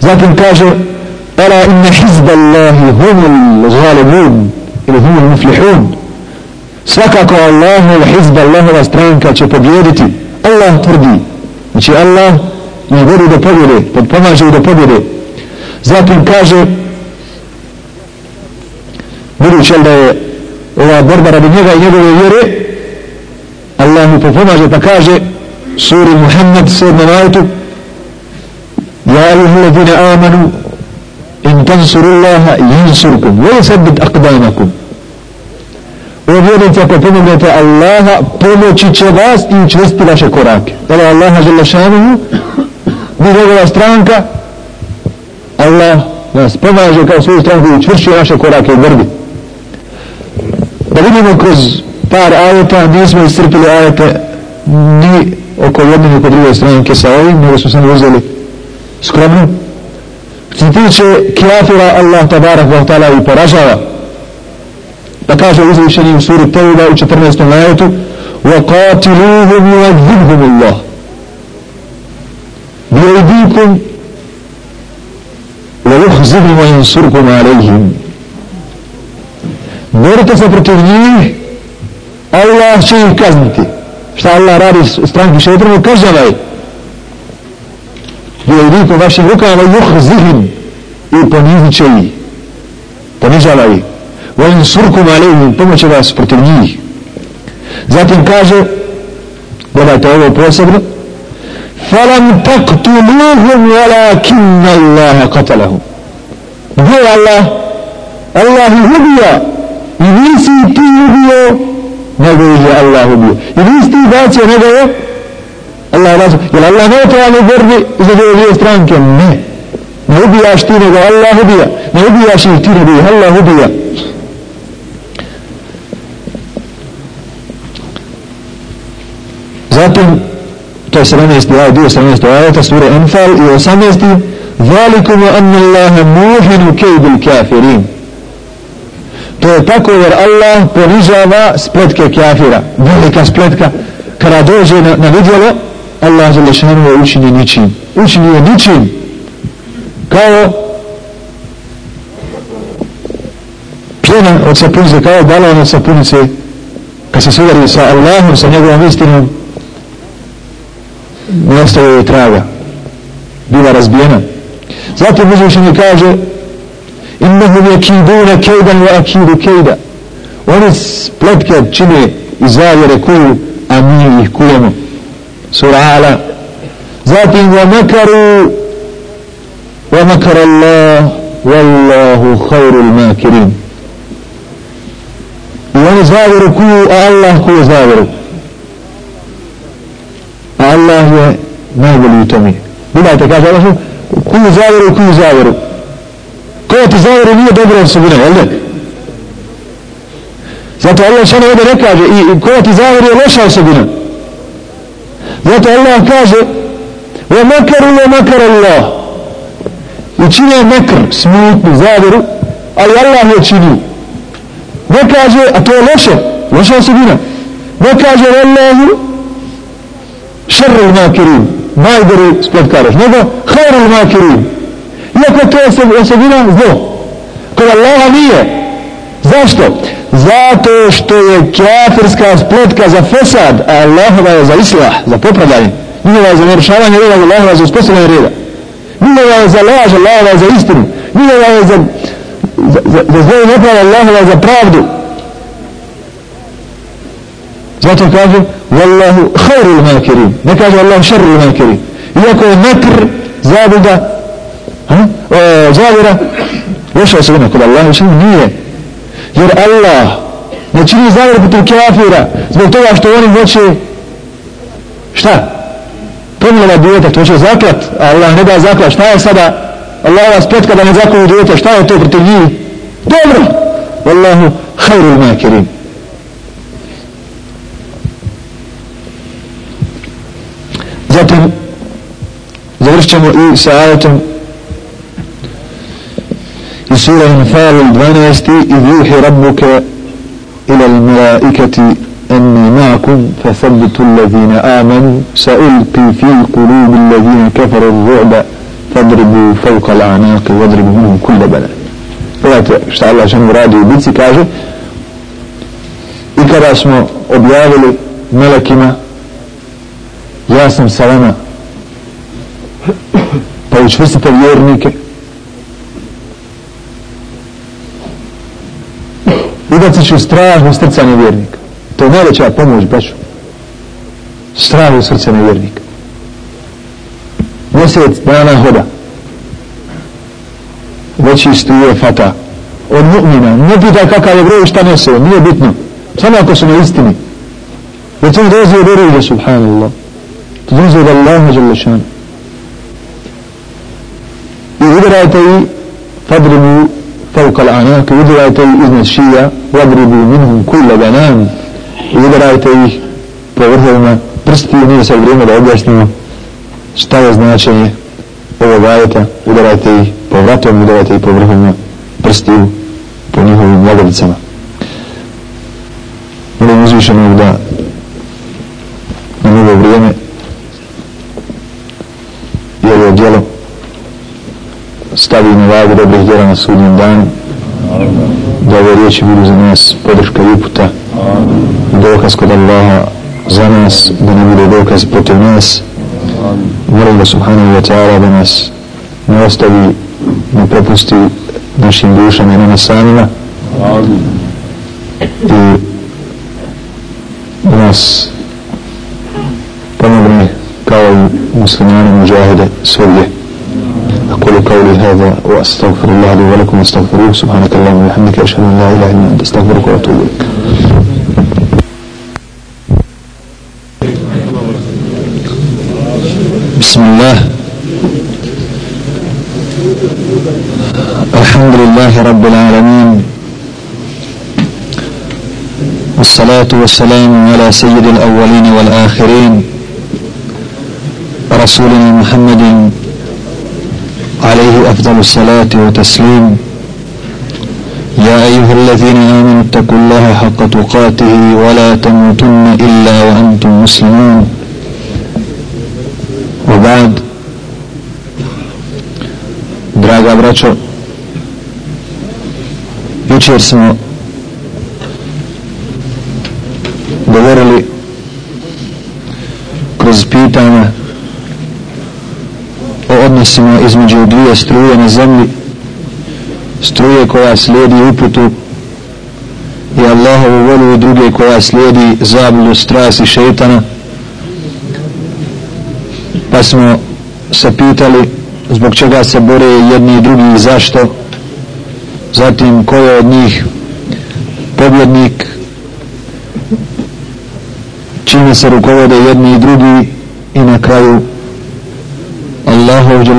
zatim kaže ala inna hizba Allahi humul zalibun ili humul muflihun svakako Allahov hizba Allahova stranka će pobjediti Allah tvrdi znači Allah ne vodi do pobjede pomaže do pobjede zatim kaže budući da je ova borba radi njega i njegove vjere Allah mu pomaže pa kaže suri Muhammed 7. ajetu Ja ayuha alladhina amanu in tansurullaha yansurkum wa yuthabbit aqdamakum O vjernici ako pomognete Allaha pomoći će vas i učvrsti vaše korake. Kada Allaha žele šanuhu mi njegova stranka Allah nas pomaže kao svoju stranku i učvršuje naše korake u vrbi. Da vidimo kroz par ajeta, nismo iscrpili ajete ni oko jedne ni oko druge stranke sa ovim, nego smo samo uzeli skromno. Što se tiče kjafira, Allah tabarak wa ta'ala i poražava. Pa kaže uzvišeni u suri Teuba u 14. ajetu وَقَاتِلُوهُمْ يُوَذِّبْهُمُ اللَّهُ بِيَيْدِيكُمْ وَيُحْزِبُمْ وَيَنْسُرْكُمْ عَلَيْهِمْ Borite se protiv njih Allah će ih kazniti. Šta Allah radi stranki šetranu, kažavaj. Bio ih po vašim rukama, juh zihim i ponizit će ih. Ponižavaj ih. Vojim surkum alihim, pomoće vas protiv njih. Zatim kaže, gledajte ovo posebno, فَلَمْ تَقْتُلُوهُمْ وَلَكِنَّ اللَّهَ قَتَلَهُمْ Gdje Allah? Allah ih ubija i nisi ti ubio nego ih je Allah ubio. I nisi ti bacio nego je Allah bacio. Jer Allah ne treba u borbi za dvije dvije stranke? Ne. Ne ubijaš ti nego Allah ubija. Ne ubijaš ih ti nego ih Allah ubija. Zatim, to je 17. ajet, dio 17. ajeta, sura Enfal i 18. Zalikum anna Allahe muhinu kejbil kafirin. To je tako jer Allah ponižava spletke kafira. Velika spletka. Kada dođe na, na vidjelo, Allah za lešanu je učini ničim. Učini je ničim. Kao pjena od sapunice, kao balon od sapunice, kad se sudari sa Allahom, sa njegovom istinom, ne ostavio je traga. Bila razbijena. Zatim uzvišeni kaže, innahum yakiduna kejdan wa akidu kejda oni spletke čine i zavjere kuju a mi ih kujemo. Sura ala. Zatim wa makaru wa makar Allah wallahu khairul makirin. I oni zavjeru kuju a Allah kuje zavjeru a Allah je najbolji u tome gledajte kaže Allah kuju zavjeru kuju zavjeru koja ti zavere nije dobra osobina, jel ne? Zato Allah što ovdje ne kaže i koja ti zavere je loša osobina. Zato Allah kaže wa makaru wa makar Allah. Učinio čine makar smutnu zaveru ali Allah je činio. Ne kaže a to je loše loša osobina. Ne kaže Allahu šerru makirin najgori spletkaraš, nego hajrul makirin. Iako to je osobina zlo. Kod Allaha nije. Zašto? zato što je kafirska spletka za fesad a Allahova je za islah za popravljanje. Njihova je za narušavanje reda Allahova je za uspostavljanje reda. Njihova je za laž Allahova je za istinu. Njihova je za za, za, za zlo i nepravo Allahova je za pravdu zato kaže Wallahu khairul makirin ne kaže Wallahu šarrul makirin iako je makr zabuda e, zavira loša osobina kod Allah čini nije. Jer Allah ne čini zavira protiv kafira zbog toga što oni hoće šta? Pomilova djeta to će zaklat a Allah ne da zaklat. Šta je sada? Allah vas petka da ne zaklju djeta šta je to protiv njih? Dobro. Wallahu khairul makirin ćemo i sa ajetom سورة النفال الدوانيستي إذ يوحي ربك إلى الملائكة أني معكم فثبتوا الذين آمنوا سألقي في قلوب الذين كفروا الرعب فاضربوا فوق الأعناق واضربوا منهم كل Allah ženu radi u bici, kaže I kada smo objavili melekima Ja sam sa vama Pa učvrstite vjernike? Ubacit ću strah u srca nevjernika To je najveća pomoć, braću Strah u srca nevjernika Mjesec dana hoda. Veći stuje fata. Od mu'mina. Ne pita kakav je broj šta nese. Nije bitno. Samo ako su na istini već on dolazi od uruđa subhanallah. To dolazi od Allaha žele udarajte i fadribu fauka l'anak udarajte i iznad šija vadribu minhum kulla banan. I udarajte ih po vrhovima prsti nije sad vrijeme da objasnimo šta je značenje ovog ajeta. Udarajte ih po vratom udarajte ih po vrhovima prstiju po njihovim lagovicama molim uzvišenog da na ovo vrijeme i ovo djelo stavi dobrih djela na sudnjem danu da ove riječi budu za nas podrška i uputa i dokaz kod Allaha za nas da ne bude dokaz protiv nas. Molim da subhanahu wa ta'ala da nas ne ostavi ne propusti našim dušama i nama samima. I nas pomogne kao i muslimanima muđahide svugdje أقول قولي هذا وأستغفر الله لي ولكم واستغفروه. سبحانك اللهم وبحمدك أشهد أن لا إله إلا أنت أستغفرك وأتوب إليك. بسم الله. الحمد لله رب العالمين. والصلاة والسلام على سيد الأولين والآخرين رسولنا محمد عليه أفضل الصلاة وتسليم يا أيها الذين آمنوا اتقوا الله حق تقاته ولا تموتن إلا وأنتم مسلمون. وبعد. Draga braćo, jučer smo govorili kroz odnosima između dvije struje na zemlji struje koja slijedi uputu i Allahovu volju i druge koja slijedi zabludu, stras i šeitana. Pa smo se pitali zbog čega se bore jedni i drugi i zašto. Zatim ko je od njih pobjednik? Čime se rukovode jedni i drugi? I na kraju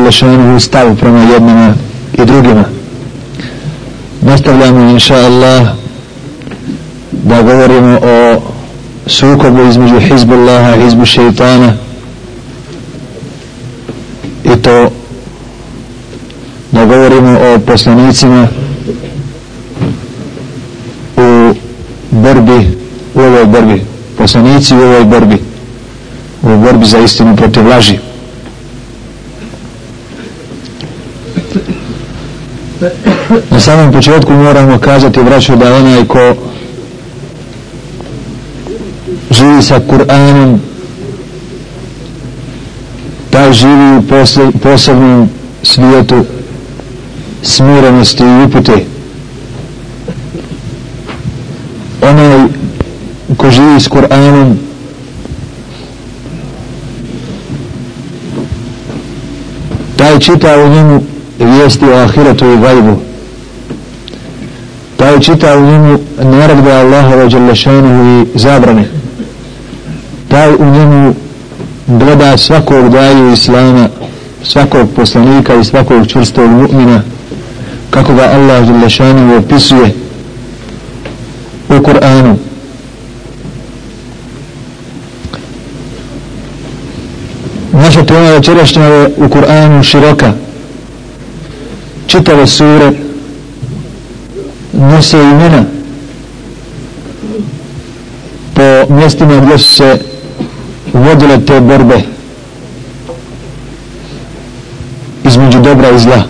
Allahov Đalešanu stav prema jednima i drugima. Nastavljamo inša Allah da govorimo o sukobu između Hizbullaha i Hizbu šeitana. I to da govorimo o poslanicima u borbi u ovoj borbi. Poslanici u ovoj borbi. U borbi za istinu protiv laži. Na samom početku moramo kazati vraću da onaj ko živi sa Kur'anom taj živi u posebnom svijetu smirenosti i upute. Onaj ko živi s Kur'anom taj čita u njemu vijesti o ahiretu i gajbu. Taj čitao u njemu naredbe Allahova Đalešanuhu i zabrane. Taj u njemu gleda svakog daju Islama svakog poslanika i svakog čvrstog mu'mina kako ga Allah Đalešanuhu opisuje u Kur'anu. Naša tema večerašnja je u Kur'anu široka čitave sure nose imena po mjestima gdje su se vodile te borbe između dobra i zla.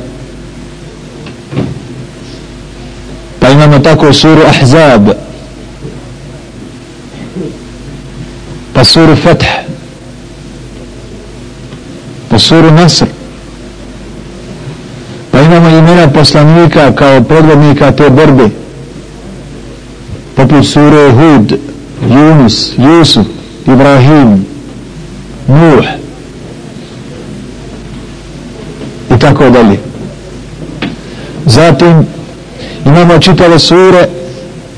Pa imamo tako suru Ahzab pa suru Fath pa suru Nasr pa imamo imena poslanika kao predvodnika te borbe. Poput sure Hud Yunus, Yusuf, Ibrahim Nuh. I tako dalje. Zatim imamo čitave sure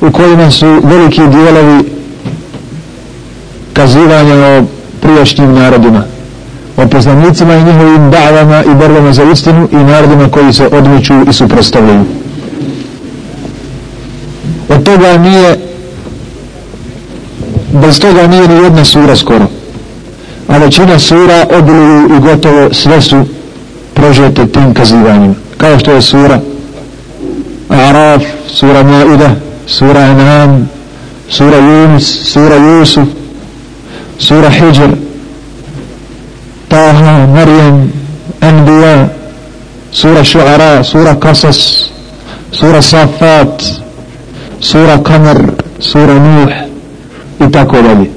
u kojima su veliki dijelovi kazivanja o prijašnjim narodima o poznanicima i njihovim davama i borbama za istinu i narodima koji se odmiču i suprostavljaju od toga nije bez toga nije ni jedna sura skoro. A većina sura obiluju i gotovo sve su prožete tim kazivanjima. Kao što je sura Araf, sura Mauda, sura Anam, sura Yunus, sura Yusuf, sura Hijr, sura Šuara, sura Qasas, sura Safat, sura Kamer, sura Nuh i tako dalje.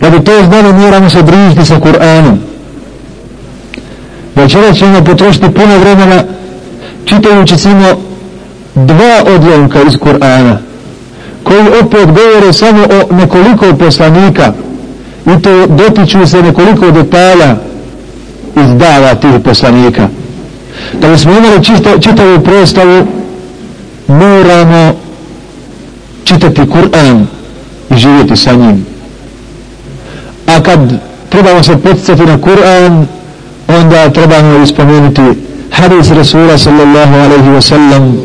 Da bi to znali, moramo se družiti sa Kur'anom. Znači, Večera ćemo potrošiti puno vremena čitajući samo dva odlomka iz Kur'ana koji opet govore samo o nekoliko poslanika i to dotiču se nekoliko detalja iz dava tih poslanika. Da bi smo imali čista, čitavu prostavu moramo čitati Kur'an i živjeti sa njim. A kad trebamo se poticati na Kur'an onda trebamo ispomenuti hadis Rasula sallallahu alaihi wa sallam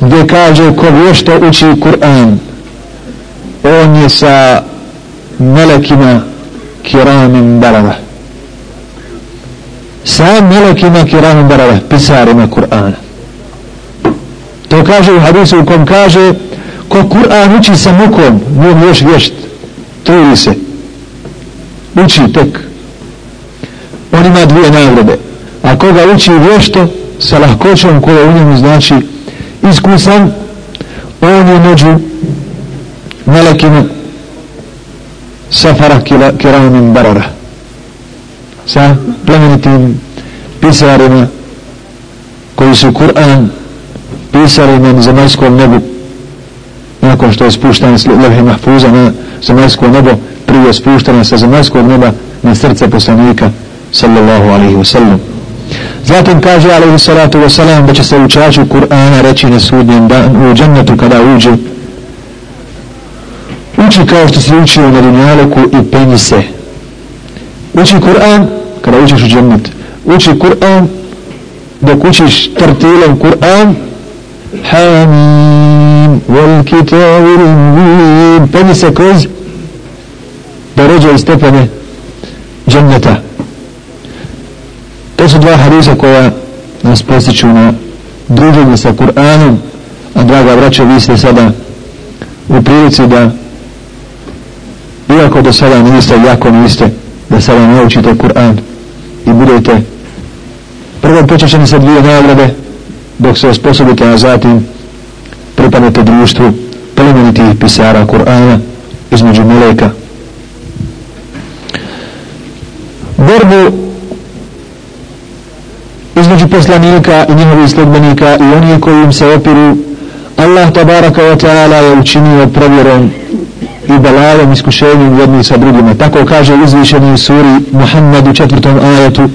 gdje kaže ko vješto uči Kur'an on je sa melekima kiramim barava sa melekima kiramim barava pisarima Kur'ana. To kaže u hadisu u kom kaže ko Kur'an uči sa mukom nije još vješt. Trudi se? Uči tek. On ima dvije nagrade. A koga uči vješto sa lahkoćom koja u njemu znači iskusan on je među melekima safara kiramin barara sa plemenitim pisarima koji su Kur'an pisali na zemaljskom nebu nakon što je spuštan s levhe mahfuza na zemaljsko nebo prije spuštanja sa zemaljskog neba na srce poslanika sallallahu alaihi wa sallam Zatim kaže alaihi salatu wa salam da će se učaču Kur'ana reći na sudnjem dan u džennetu kada uđe. Uči kao što se učio na dunjaloku i penji se. Uči Kur'an kada učiš u džennet. Uči Kur'an dok učiš tartilom Kur'an Hamim wal kitabil mubin penji se kroz da i stepene dženneta. To su dva hadisa koja nas posjeću na druženje sa Kur'anom, a draga braćo, vi ste sada u prilici da, iako do sada niste, jako niste, da sada naučite Kur'an i budete prvo počećeni sa dvije nagrade, dok se osposobite, a zatim pripadnete društvu plemenitih pisara Kur'ana između meleka. Borbu između poslanika i njihovih sledbenika i onih koji im se opiru Allah tabaraka wa ta'ala je učinio provjerom i balajem iskušenjem jedni sa drugima tako kaže uzvišeni u suri Muhammed u četvrtom ajetu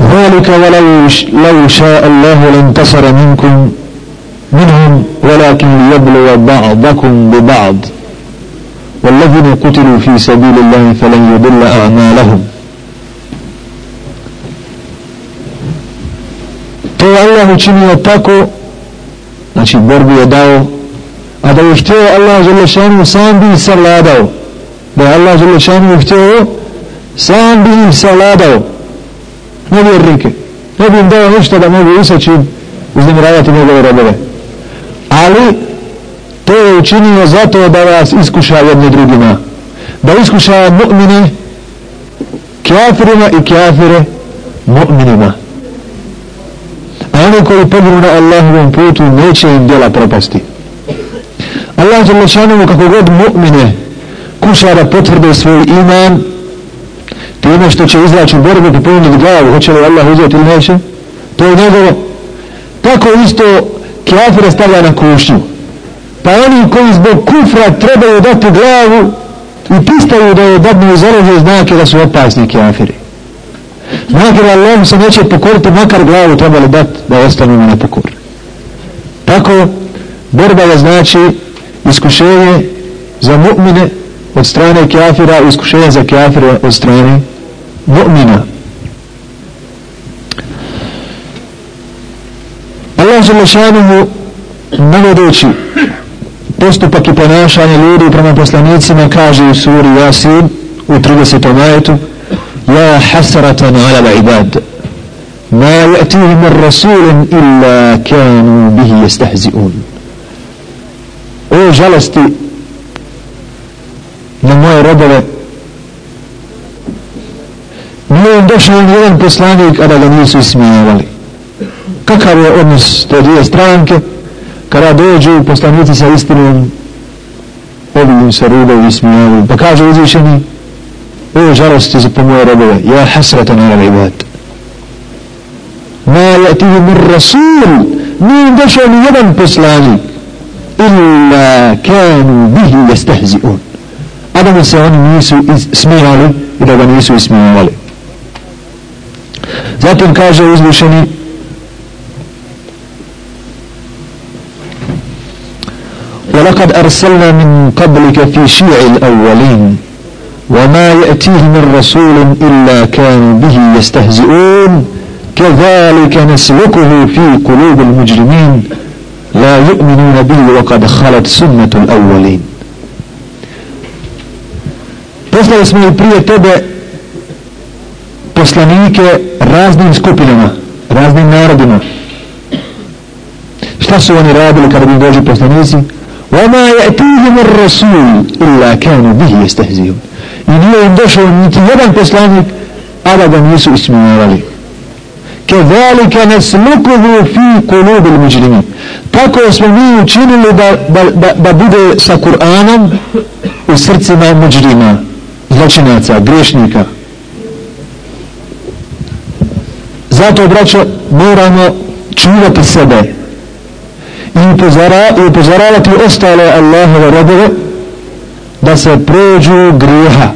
ذلك ولو لو شاء الله لانتصر منكم منهم ولكن ليبلو بعضكم ببعض والذين قتلوا في سبيل الله فلن يضل أعمالهم to je Allah učinio tako znači borbu je dao a da je htio Allah Želešanu sam bi savladao. Da je Allah Želešanu htio sam bi im savladao nevjernike ne bi im dao ništa da mogu usaći uznemiravati njegove robove. Ali to je učinio zato da vas iskuša jedne drugima. Da iskuša mu'mine kafirima i kafire mu'minima. A oni koji pogru na Allahovom putu neće im djela propasti. Allah Đelešanovu kako god mu'mine kuša da potvrde svoj iman time što će izlaći u borbu i popuniti glavu hoće li Allah uzeti ili neće to je njegovo. Tako isto kjafira stavlja na kušnju. Pa oni koji zbog kufra trebaju dati glavu i pristaju da je dadnu iz znake da su opasni kjafiri. znake da Allah se neće pokoriti makar glavu trebali dati da ostanu na nepokor tako borba je znači iskušenje za mu'mine od strane kafira i iskušenje za kafira od strane mu'mina Allah žele šanuhu navodeći postupak i ponašanje ljudi prema poslanicima kaže u suri Yasin u 30. majetu Ja hasratan ala ibad ma ya'tihim ar-rasulun illa kanu bihi yastahzi'un O žalosti na moje robove nije im došao jedan poslanik a da ga nisu ismijevali kakav je odnos te dvije stranke? Kada dođu poslanici sa istinom obiljim se rudovi i smijavaju pa kaže uzvišeni o žalosti za pomoje robove ja hasrata na ovaj ibad ma jatihim mir rasul nije im došao ni jedan poslanik. Illa kanu bihi jestehzi'un a da se oni nisu smijali i da ga nisu ismijavali zatim kaže uzvišeni ولقد أرسلنا من قبلك في شيع الأولين. وما يأتيه من رسول إلا كانوا به يستهزئون. كذلك نسلكه في قلوب المجرمين. لا يؤمنون به وقد خلت سنة الأولين Poslali smo i prije tebe poslanike raznim skupinama, raznim narodima. Šta su oni radili kada bi dođi poslanici? وما يأتيهم الرسول إلا كانوا به يستهزئون i nije im došao niti jedan poslanik a da ga nisu ismijevali كذلك نسلكه في قلوب المجرمين tako smo mi učinili da, da, da, da bude sa Kur'anom u srcima muđrima zločinaca, grešnika zato braćo moramo čuvati sebe i, upozara, i upozoravati ostale Allahove robove da se prođu grijeha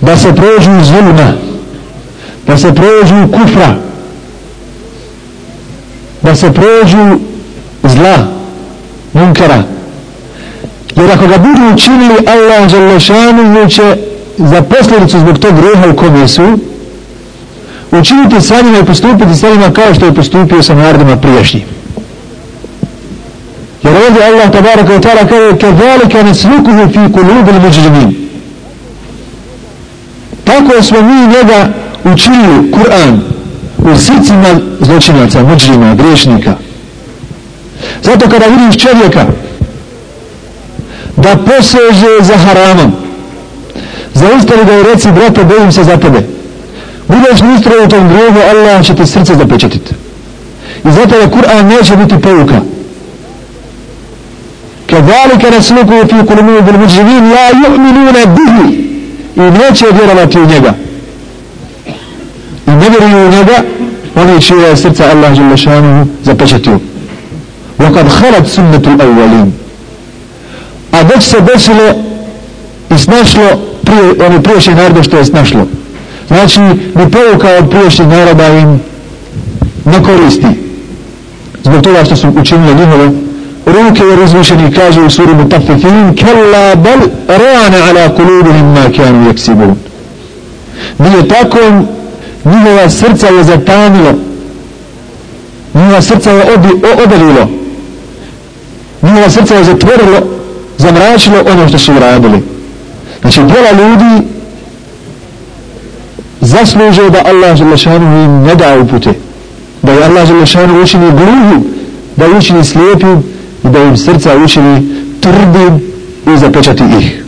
da se prođu zulma da se prođu kufra da se prođu zla munkara jer ako ga budu učinili Allah Đalešanu će za posljedicu zbog tog grijeha u kome su učiniti sa njima i postupiti sa njima kao što je postupio sa narodima priješnjim Jer ovdje Allah tabaraka wa ta'ala kaže كَذَلِكَ نَسْلُكُهُ فِي قُلُوبِ الْمُجْرِمِينَ Tako smo mi njega učili Kur'an u srcima zločinaca, muđrima, grešnika. Zato kada vidiš čovjeka da poseže za haramom, zaustali ga i reci, brate, bojim se za tebe. Budeš mistro u tom grobu, Allah će ti srce zapečetit. I zato je Kur'an neće biti pouka. Kedalike nasluku fi kulumu bil muđivin, ja juhminu ne bihi. I neće vjerovati u njega. I ne vjeruju u njega, oni čije srca Allah žele zapečetio. وقد خلت سنة الأولين a već se desilo i snašlo prije, oni priješnji naroda što je snašlo znači ni povuka od priješnjih naroda im ne koristi zbog toga što su učinili njihove ruke jer uzvišeni kaže u suri mutafifin kella bal rana ala kulubihim ma kanu jeksibun nije tako njihova srca je zatanilo njihova srca je obi, odelilo njihova srca je zatvorilo zamračilo ono što su uradili znači pola ljudi zasluže da Allah želešanu im ne da upute da je Allah želešanu učini gluhu da učini slijepim i da im srca učini tvrdim i zapečati ih.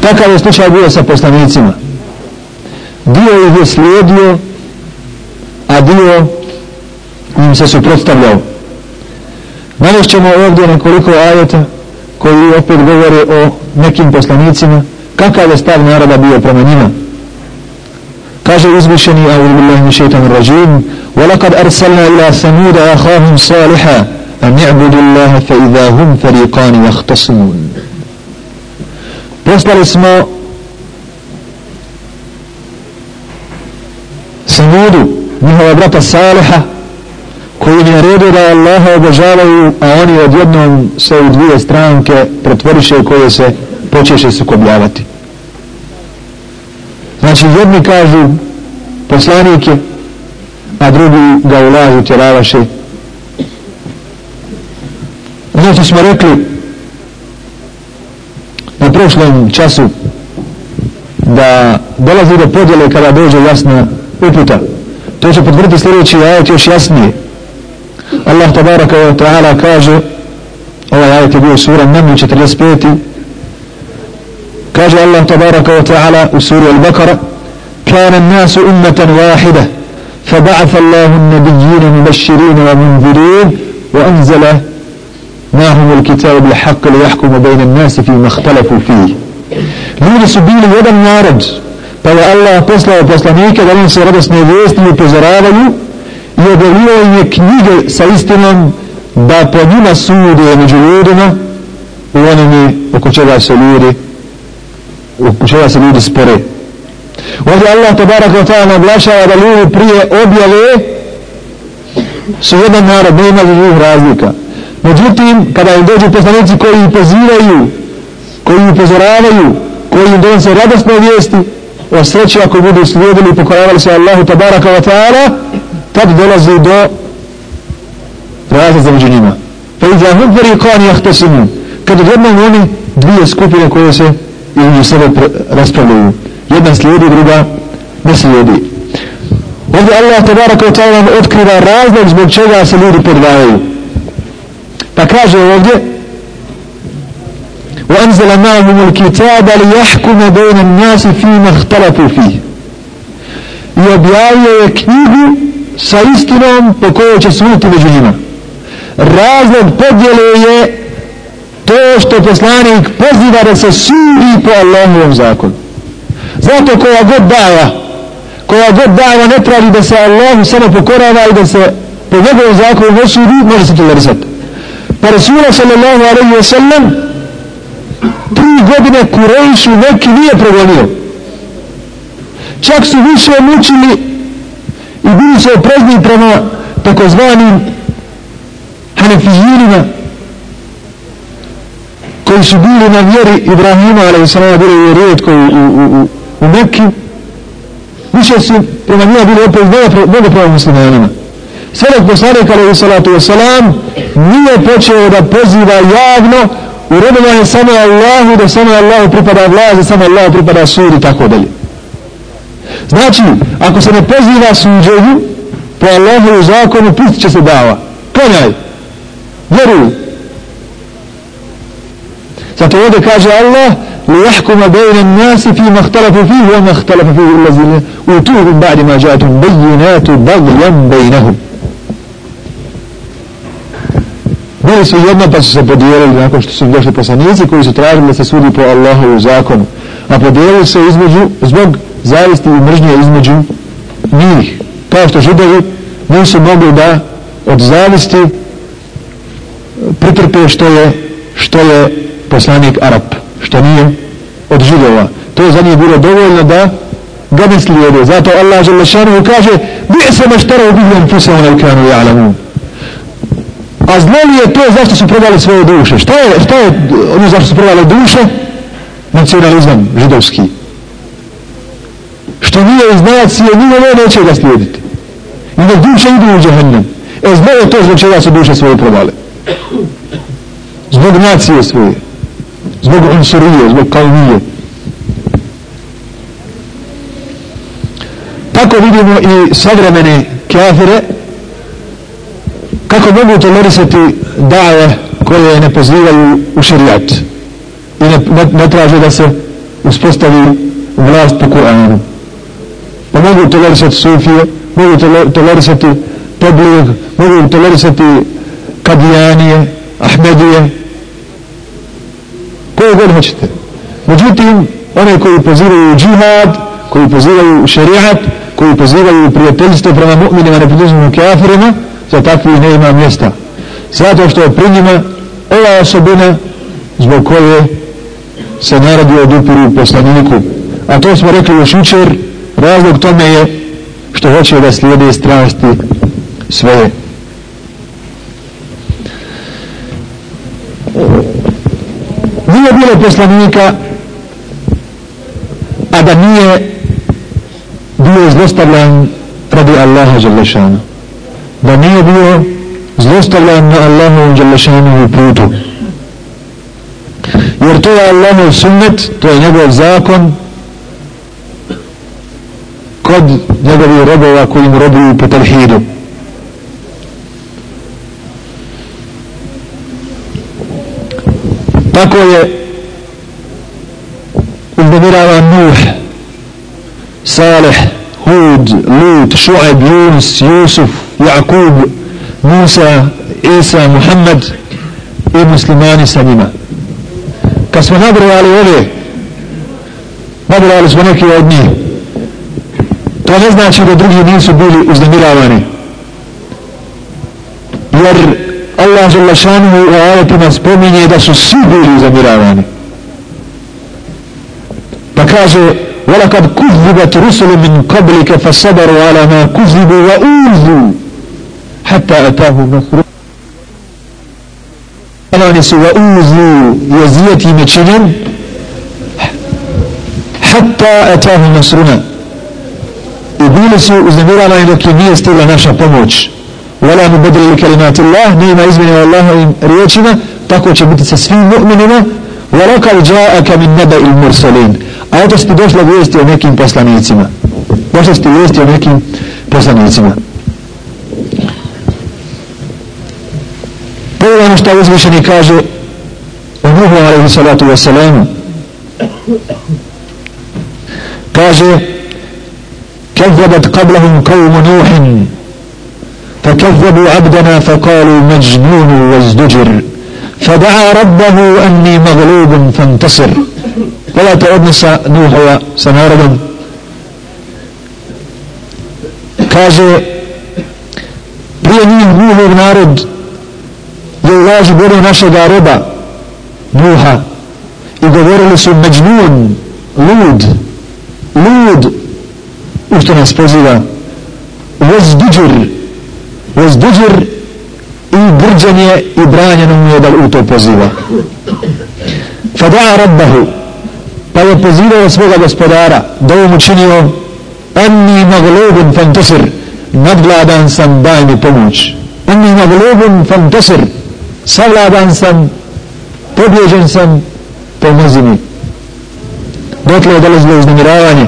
Takav je slučaj bio sa poslanicima. Dio ih je slijedio, a dio im se suprotstavljao. Danas ćemo ovdje nekoliko ajeta koji opet govore o nekim poslanicima, kakav je stav naroda bio prema njima. Kaže uzvišeni أعوذ بالله من الشيطان الرجيم ولقد أرسلنا إلى ثمود أخاهم صالحا أن يعبدوا الله فإذا هم فريقان يختصمون poslali smo Samudu, njihova brata Saliha, koji je naredio da Allaha obožavaju, a oni odjednom se u dvije stranke pretvoriše koje se počeše sukobljavati. Znači, jedni kažu poslanike, a drugi ga ulažu, tjeravaše. Znači smo rekli, na prošlom času da dolazi do podjele kada dođe jasna uputa. To će potvrditi sljedeći ajet još jasnije. Allah tabaraka wa ta'ala kaže ovaj ajet je bio sura Naml 45. kaže Allah tabaraka wa ta'ala u suri Al-Baqara كان الناس أمة واحدة فبعث الله النبيين مبشرين ومنذرين وأنزل معهم الكتاب بالحق ليحكم بين الناس فيما اختلفوا فيه ljudi su bili jedan narod pa je Allah poslao poslanike da im se radosne vijesti upozoravaju i objavio im je knjige sa istinom da po njima sude među ljudima u onome oko čega se ljudi oko čega se ljudi spore ovdje Allah tabarak wa ta'ala naglašava da ljudi prije objave su jedan narod ne ima drugih razlika Međutim, kada im dođu poslanici koji pozivaju, koji ih upozoravaju, koji im donose radosne vijesti, o sreći ako budu slijedili i pokoravali se Allahu tabaraka wa ta'ala, tad dolazi do razlaza među njima. Pa i za hum fariqan jahtasimu, kad odjednom oni dvije skupine koje se između sebe raspravljaju. Jedna slijedi, druga ne slijedi. Ovdje Allah tabaraka wa ta'ala otkriva razlog zbog čega se ljudi podvajaju. Pa kaže ovdje وأنزل معهم الكتاب ليحكم بين الناس فيما اختلفوا فيه i objavio je knjigu sa istinom po kojoj će suditi među njima. Razlog podjele je to što poslanik poziva da se sudi po Allahovom zakonu. Zato koja god dava, koja god dava ne pravi da se Allahu samo pokorava i da se po njegovom zakonu ne sudi, može se tolerisati. Pa Rasula sallallahu alaihi wa sallam tri godine Kurejšu neki nije progonio. Čak su više mučili i bili se oprezni prema takozvanim hanefijinima koji su bili na vjeri Ibrahima, ali se bili je rijetko u, u, u, u Mekki. Više su prema njima bili opet mnogo prema muslimanima. Sve dok poslanik alaihi salatu wasalam nije počeo da poziva javno u redovanje samo Allahu, da samo Allahu pripada vlast, da samo Allahu pripada sud i tako dalje. Znači, ako se ne poziva suđenju, po Allahu u zakonu pustit će se dava. Konjaj, vjeruj. Zato ovdje kaže Allah, ليحكم بين الناس فيما اختلفوا فيه وما اختلف فيه الذين اوتوه من بعد ما جاءتهم بينات بغيا بينهم bili su jedno pa su se podijelili nakon što su došli poslanici koji su tražili da se sudi po Allahovu zakonu. A podijelili se između zbog zavisti i mržnje između njih. Kao što židovi nisu mogli da od zavisti pritrpe što je što je poslanik Arab što nije od židova. To je za njih bilo dovoljno da ga ne slijede. Zato Allah žele šanu kaže bi se maštara ubihljam fusama na ukanu ja'lamun A zlo li je to zašto su prodali svoje duše? Šta je, šta je ono zašto su prodali duše? Nacionalizam židovski. Što nije iz nacije, nije neće ga slijediti. i da duše idu u džahennem e zlo je to zbog čega su duše svoje prodali. zbog nacije svoje zbog unsurije, zbog kalmije tako vidimo i savremene kafire kako mogu tolerisati daje koje ne pozivaju u šerijat i ne, ne, ne traže da se uspostavi vlast po Kur'anu? Pa mogu tolerisati sufije mogu tolerisati toblijeg mogu tolerisati kadijanije ahmedije. Koje god hoćete. Međutim one koji pozivaju džihad koji pozivaju šerijat koji pozivaju prijateljstvo prema mu'minima nepodruženim kafirima za takvih ne ima mjesta. Zato što je pri njima ova osobina zbog koje se narodi odupiru poslaniku. A to smo rekli još učer razlog tome je što hoće da slijede strasti svoje. Nije bilo poslanika a da nije bio zlostavljan radi Allaha Želešana da nije bio zlostavljan na Allahu Đalešanu putu. Jer to je Allahov sunnet to je njegov zakon kod njegovih robova koji im robuju po talhidu tako je uznemiravan Nuh Saleh Hud, Lut, Šu'eb, Yunus, Jusuf, Jakub, Musa, Isa, Muhammed i muslimani sa njima. Kad smo nabrojali ove, nabrojali smo neki od njih, to ne znači da drugi nisu bili uznemiravani. Jer Allah žele šanuhu u ajetima spominje da su svi bili uznemiravani. Pa kaže, ولقد كذبت رسل من قبلك فصبروا على ما كذبوا وأوذوا حتى أتاهم نصر Oni su ga uzu jezijeti mečinjen hatta etahu nasruna i bili su uznemiravani dok je nije stigla naša pomoć wala mu bedrili kalimati Allah nima izmjene Allahovim riječima tako će biti sa svim mu'minima walakal ja'aka min neba il mursalin a eto ste došla vijesti o nekim poslanicima došla ste vijesti o nekim poslanicima pogledamo šta uzvišeni kaže o Nuhu alaihi salatu wasalam kaže kezabat qablahum kavmu فكذبوا عبدنا فقالوا مجنون وازدجر فدعا ربه اني مغلوب فانتصر ولا تعد نسى نوح سنارة كاجو بريني نوح ابن عرض je u lažu govorio našega roba, Nuha, i govorili su međnun, lud, lud, u što nas poziva, vozduđir, vozduđir i grđanje i branjeno mu je da u to poziva. Fada'a rabbahu, pa je pozivao svoga gospodara da mu činio anni maglubun fantasir nadgladan sam daj mi pomoć anni maglubun fantasir savladan sam pobjeđen sam pomozi mi dotle je dolazilo uznamiravanje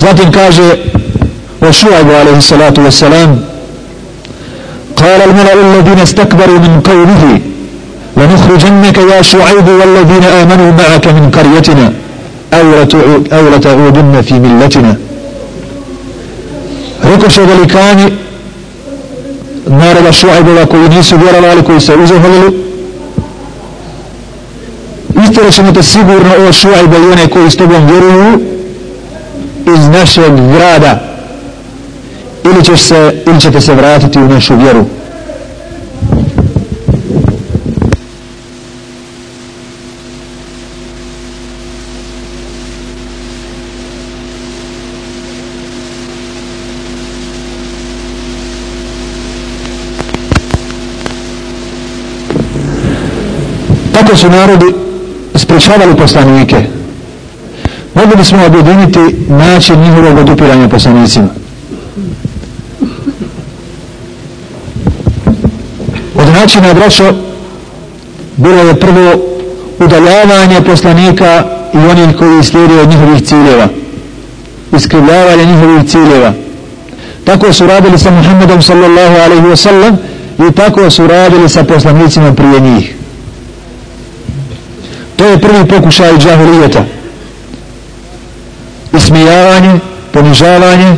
zatim kaže o šuajbu alaihi salatu wasalam قال الملأ الذين استكبروا من قومه لنخرجنك يا شعيب والذين آمنوا معك من قريتنا أو لتعودن في ملتنا rekoše velikani naroda Šuajbova koji nisu vjerovali, koji se uzoholili istore ćemo te sigurno o Šuajbe i one koji s tobom vjeruju iz našeg grada. Ili, ćeš se, ili ćete se vratiti u našu vjeru. kako su narodi sprečavali poslanike? Mogli bismo objediniti način njihovog odupiranja poslanicima. Od načina braćo bilo je prvo udaljavanje poslanika i onih koji slijede od njihovih ciljeva iskrivljavanje njihovih ciljeva. Tako su radili sa Muhammedom sallallahu alaihi wa sallam i tako su radili sa poslanicima prije njih je prvi pokušaj džahulijeta. Ismijavanje ponižavanje.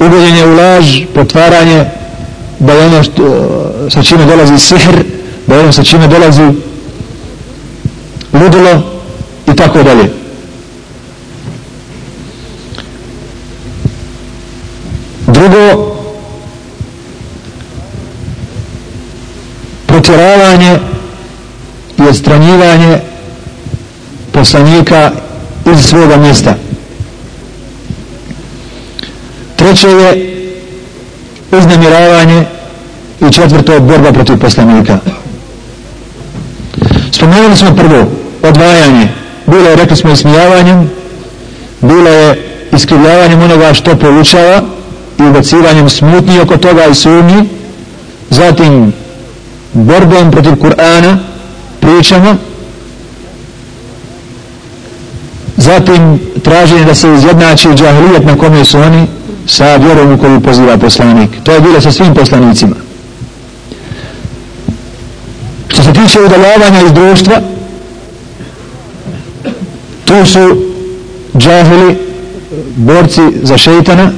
Ugodjenje u laž potvaranje da je ono što, sa čime dolazi sihr da je ono sa čime dolazi ludilo i tako dalje. Protjeravanje i odstranjivanje poslanika iz svoga mjesta. Treće je uznemiravanje i četvrto je borba protiv poslanika. Spomenuli smo prvo odvajanje. Bilo je rekli smo ismijavanjem bilo je iskrivljavanjem onoga što poučava i ubacivanjem smutnji oko toga i sumnji zatim borbom protiv Kur'ana pričama zatim traženje da se izjednači džahilijet na kome su oni sa vjerom u koju poziva poslanik. To je bilo sa svim poslanicima. Što se tiče udaljavanja iz društva tu su džahili borci za šeitana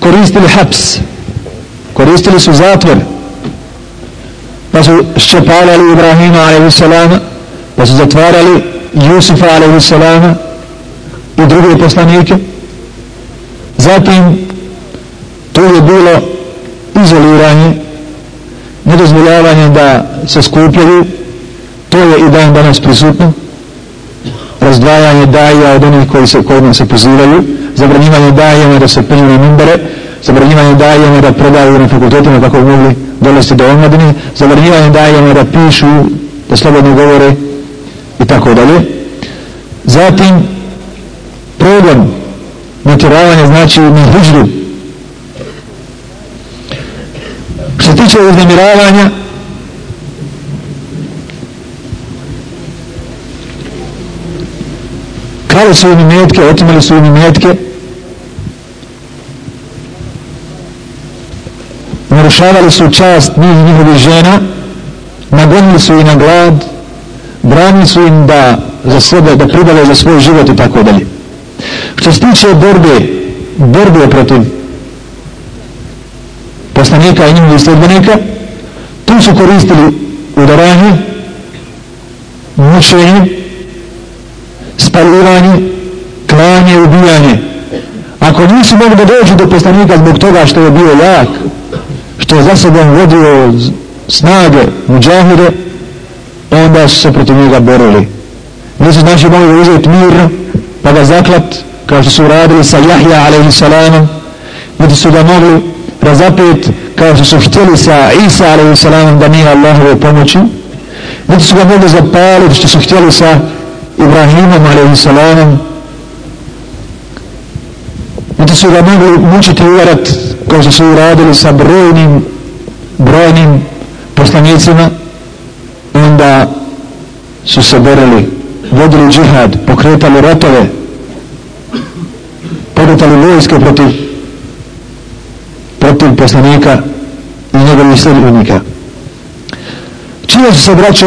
koristili haps koristili su zatvor pa su ščepalali Ibrahima a.s. pa su zatvarali Jusufa a.s. i druge poslanike zatim to je bilo izoliranje nedozvoljavanje da se skupljaju to je i dan danas prisutno razdvajanje daja od onih koji se, kojima se pozivaju zabranjivanje dajama da se penju na mimbere zabranjivanje dajama da predaju na fakultetima kako mogli dolesti do omladine zabranjivanje dajama da pišu da slobodno govore i tako dalje. Zatim progon, natjeravanja znači na hijđu što tiče uznemiravanja krali su im metke otimali su im metke narušavali su čast njih i njihovih žena nagonili su i na glad branili su im da za sebe, da pribale za svoj život i tako dalje. Što se tiče borbe borbe protiv poslanika i njihovih sljedbenika tu su koristili udaranje mučenje spaljivanje klanje, ubijanje. Ako nisu mogli da dođu do poslanika zbog toga što je bio jak što je za sobom vodio snage muđahide onda su se protiv njega borili nisu znači mogli uzeti mir pa ga zaklat kao što su uradili sa Jahja a.s. niti su ga mogli razapet kao što su htjeli sa Isa a.s. da nije Allahove pomoći niti su ga mogli zapaliti što su htjeli sa Ibrahimom a.s niti su ga mogli mučiti i uvarat kao što su uradili sa brojnim brojnim poslanicima. Onda su se borili vodili džihad pokretali ratove pokretali vojske protiv protiv poslanika i njegovih sljedbenika. Čime su se braćo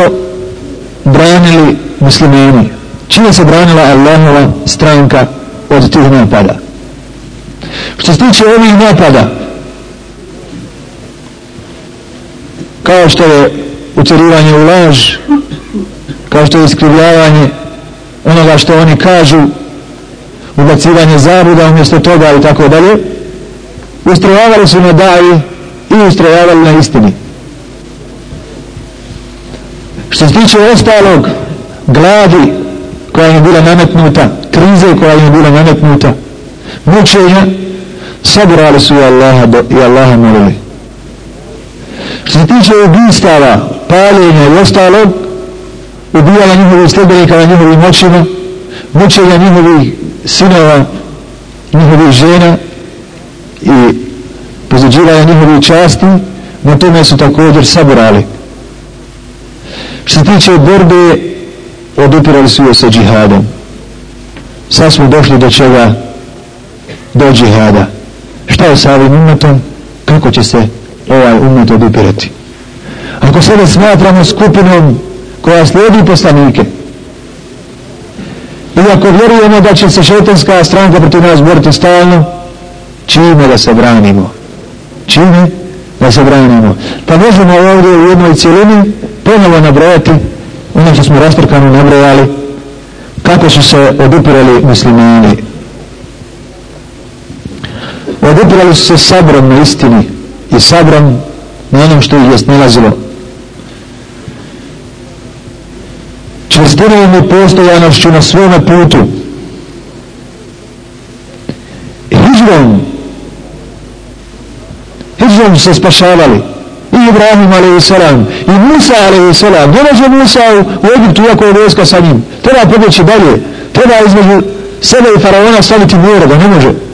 branili muslimini čime se branila Allahova stranka od tih napada? Što se tiče ovih napada kao što je utjerivanje u laž kao što je iskrivljavanje onoga što oni kažu ubacivanje zabuda umjesto toga i tako dalje ustrojavali su na daji i ustrojavali na istini. Što se tiče ostalog gladi koja je bila nametnuta krize koja je bila nametnuta mučenja sabrali su i Allaha, do, i Allaha molili što se tiče ubistava paljenja i ostalog ubijala njihovih sljedbenika na njihovim očima, mučenja njihovih sinova njihovih žena i pozađivanja njihovih časti, na tome su također sabrali. Što se tiče borbe, odupirali su joj sa džihadom. Sad smo došli do čega? Do džihada. Šta je sa ovim umetom? Kako će se ovaj umet odupirati? Ako sebe smatramo skupinom koja slijedi poslanike, i ako vjerujemo da će se šetanska stranka protiv nas boriti stalno, čime da se branimo? Čime da se branimo? Pa možemo ovdje u jednoj cijelini ponovo nabrojati ono što smo rastrkano nabrojali kako su se odupirali muslimani. Odupirali su se sabrom na istini i sabrom na onom što ih je snalazilo. Čvrstinom i postojanošću na svome putu. Hidžrom Hidžrom se spašavali i Ibrahim a.s. i Musa a.s. Ne može Musa u, Egiptu iako je vojska sa njim. Treba pobjeći dalje. Treba između sebe i faraona staviti mjera da ne može.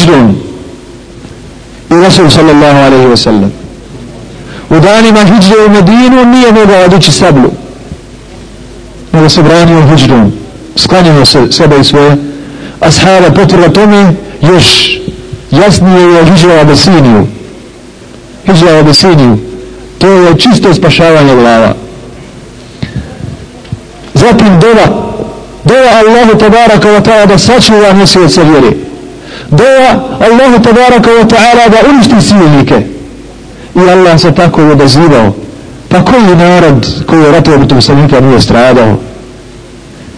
Hidžrom i Rasul sallallahu alaihi wa sallam. U danima hijđe u Medinu nije mogao dići sablu. Nego se branio hijđom. Sklanjeno se sebe i svoje. Ashaba potvrda tome još jasnije je hijđa u Abesiniju. Hijđa u Abesiniju. To je čisto spašavanje glava. Zatim dova. Dova Allahu tabaraka wa ta'ala da sačuva nosioca دوا الله تبارك وتعالى با انفتسيهيك إلا الله ستاكو ودزيبه فكل نارد. كو رتو بتمسنيك أبو استرادة.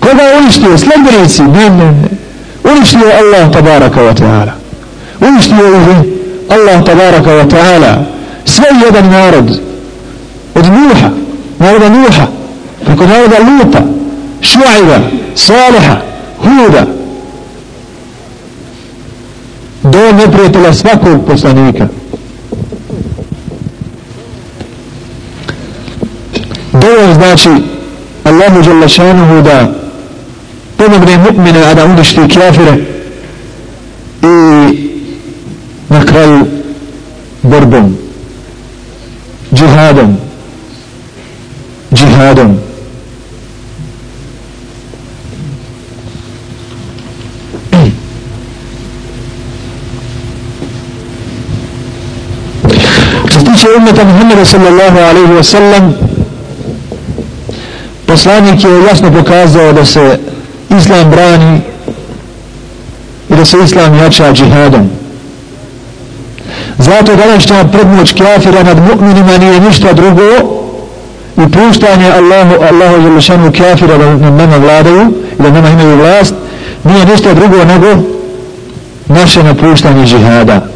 كو با انفتسيه سلبريسي بين انفتسيه الله تبارك وتعالى. انفتسيه الله تبارك وتعالى. سيد النارد. ودنوحة نارد نوحة فكو نارد اللوطة شعبة صالحة. هودة. Do neprijatelja svakog poslanika. Dovolj znači Allahu Đalešanuhu da pomogne mu'mine, a da uništi kjafire i na kraju borbom, džihadom, džihadom. Umeta Muhammeda sallallahu alaihi wa sallam, poslanik je jasno pokazao da se islam brani i da se islam jača džihadom. Zato današnja predmoć kafira nad mu'minima nije ništa drugo i puštanje Allahu, Allahu želešanu kafira da nam nema vladaju i da nema imaju vlast nije ništa drugo nego naše napuštanje džihada.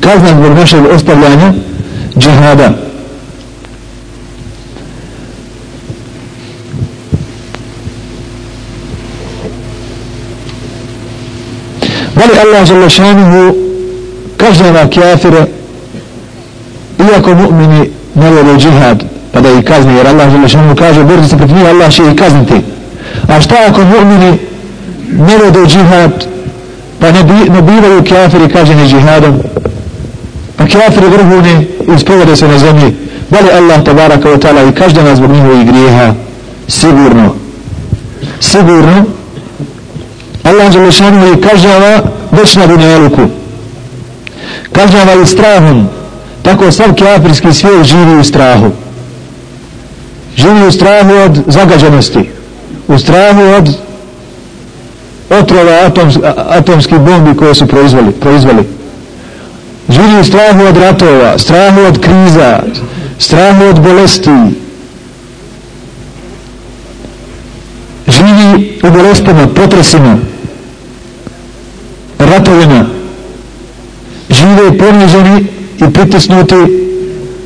Kazna zbog našeg ostavljanja džihada. Da li Allah želešanuhu kažnjava kjafire iako mu'mini ne vole džihad pa da ih kazni jer Allah želešanuhu kaže borite se protiv njih Allah će ih kazniti a šta ako mu'mini ne vode džihad pa ne, bi, ne bivaju kjafiri kažnjeni džihadom pa kjafiri vrhuni ispovede se na zemlji da li Allah tabaraka wa ta'ala i kažnjava zbog njihovih grijeha sigurno sigurno Allah Đelešanu i každava već na dunjaluku. každava i strahom. Tako sav kjafirski svijet živi u strahu. Živi u strahu od zagađenosti. U strahu od otrova atoms, atomskih bombi koje su proizvali. proizvali ljudi u strahu od ratova, strahu od kriza, strahu od bolesti. Živi u bolestima, potresima, ratovima. žive poniženi i pritisnuti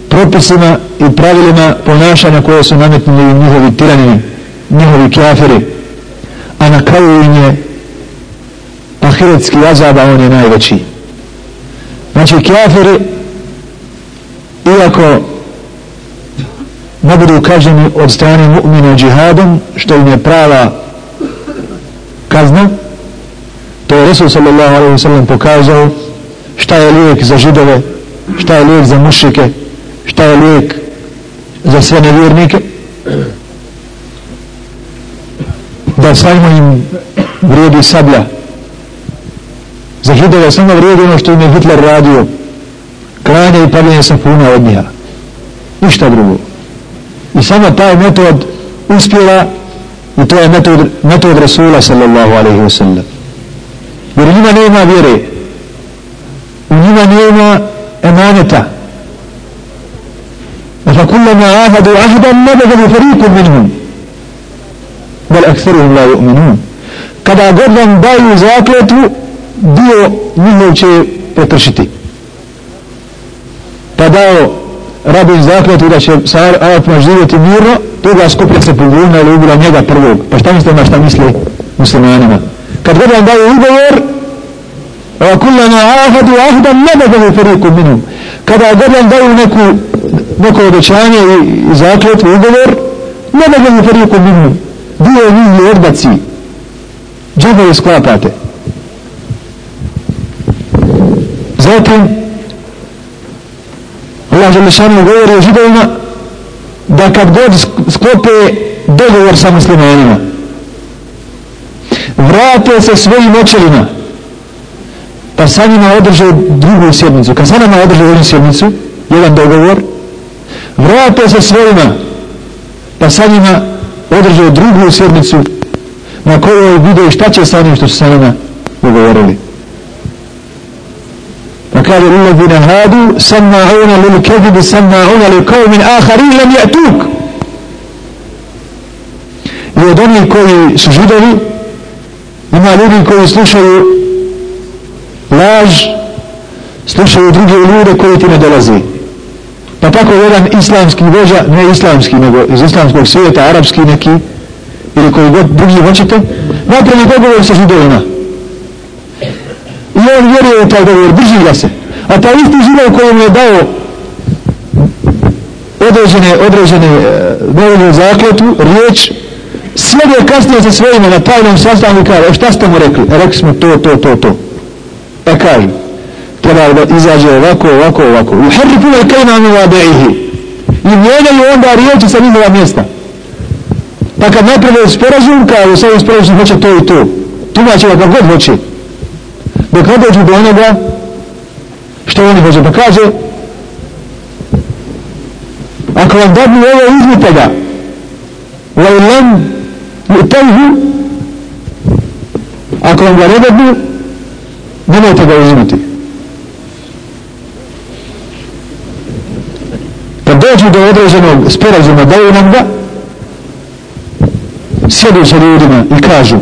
propisima i pravilima ponašanja koje su nametnili njihovi tiranini, njihovi kjaferi, a na kraju im je ahiretski azaba, on je najveći. Znači, kjaferi, iako ne budu kaženi od strane mu'mina džihadom, što im je prava kazna, to je Resul sallallahu alaihi wa sallam pokazao šta je lijek za židove šta je lijek za mušike šta je lijek za sve nevjernike. Da samo im vrijedi sablja židova samo vrijedi ono što im je Hitler radio. Kranje i paljenje sapuna od njega. Ništa drugo. I samo taj metod uspjela i to je metod, metod Rasula sallallahu alaihi wa sallam. Jer njima nema vjere. U njima nema emaneta. Fa kullama ahadu ahdan nabagadu farikum minhum. Bel aktheruhum la yu'minun. Kada god vam daju zakletu, dio njihov će prekršiti. pa dao rabin zakletvu da će sa Arapima živjeti mirno toga skuplja se pogledna ili ubila njega prvog. Pa šta mislima šta misli muslimanima? Kad god vam daju ugovor a kullana ahadu ahdan nabadahu fariqun minhum. Kada god vam daju neku neko obećanje i, i zakletvu ugovor nabadahu fariqun minhum. Dio njih je odbaci. Džabe sklapate. Zatim Allah Želešanu govori o židovima da kad god sklope dogovor sa muslimanima vrate se svojim očelima pa sa njima održe drugu sjednicu. Kad sa nama održe jednu sjednicu jedan dogovor vrate se svojima pa sa njima održe drugu sjednicu na kojoj vide šta će sa njim što su sa njima dogovorili. للذين هادوا سماعون للكذب سماعون لقوم آخرين لم يأتوك. Lam i od onih koji su židovi ima ljudi koji slušaju laž slušaju druge ljude koji ti ne dolaze. Pa tako jedan islamski vođa ne islamski nego iz islamskog svijeta arapski neki ili koji god drugi hoćete napravi dogovor sa židovima. I on vjeruje u taj dogovor drži ga se a taj isti židov koji mu je dao određene određene e, dovoljne zakletu riječ sjedio kasnije sa svojima na tajnom sastavu i kaže, e, šta ste mu rekli? E, rekli smo to, to, to, to. Pa e kažu, treba da izađe ovako, ovako, ovako. U herri puno je kajna mi vabejihi. I mijenjaju onda riječi sa njihova mjesta. Pa kad naprave sporazum, kao sa ovim sporazum hoće to i to. Tumače ga god hoće. Dok ne dođu do onoga, što oni hoće. da pa kaže, ako vam dadnu ovo, izmite ga. Lajlem, utajhu, ako vam ga ne dadnu, nemojte ga uzimati. Kad dođu do određenog sporazuma, daju nam ga, sjedu sa ljudima i kažu,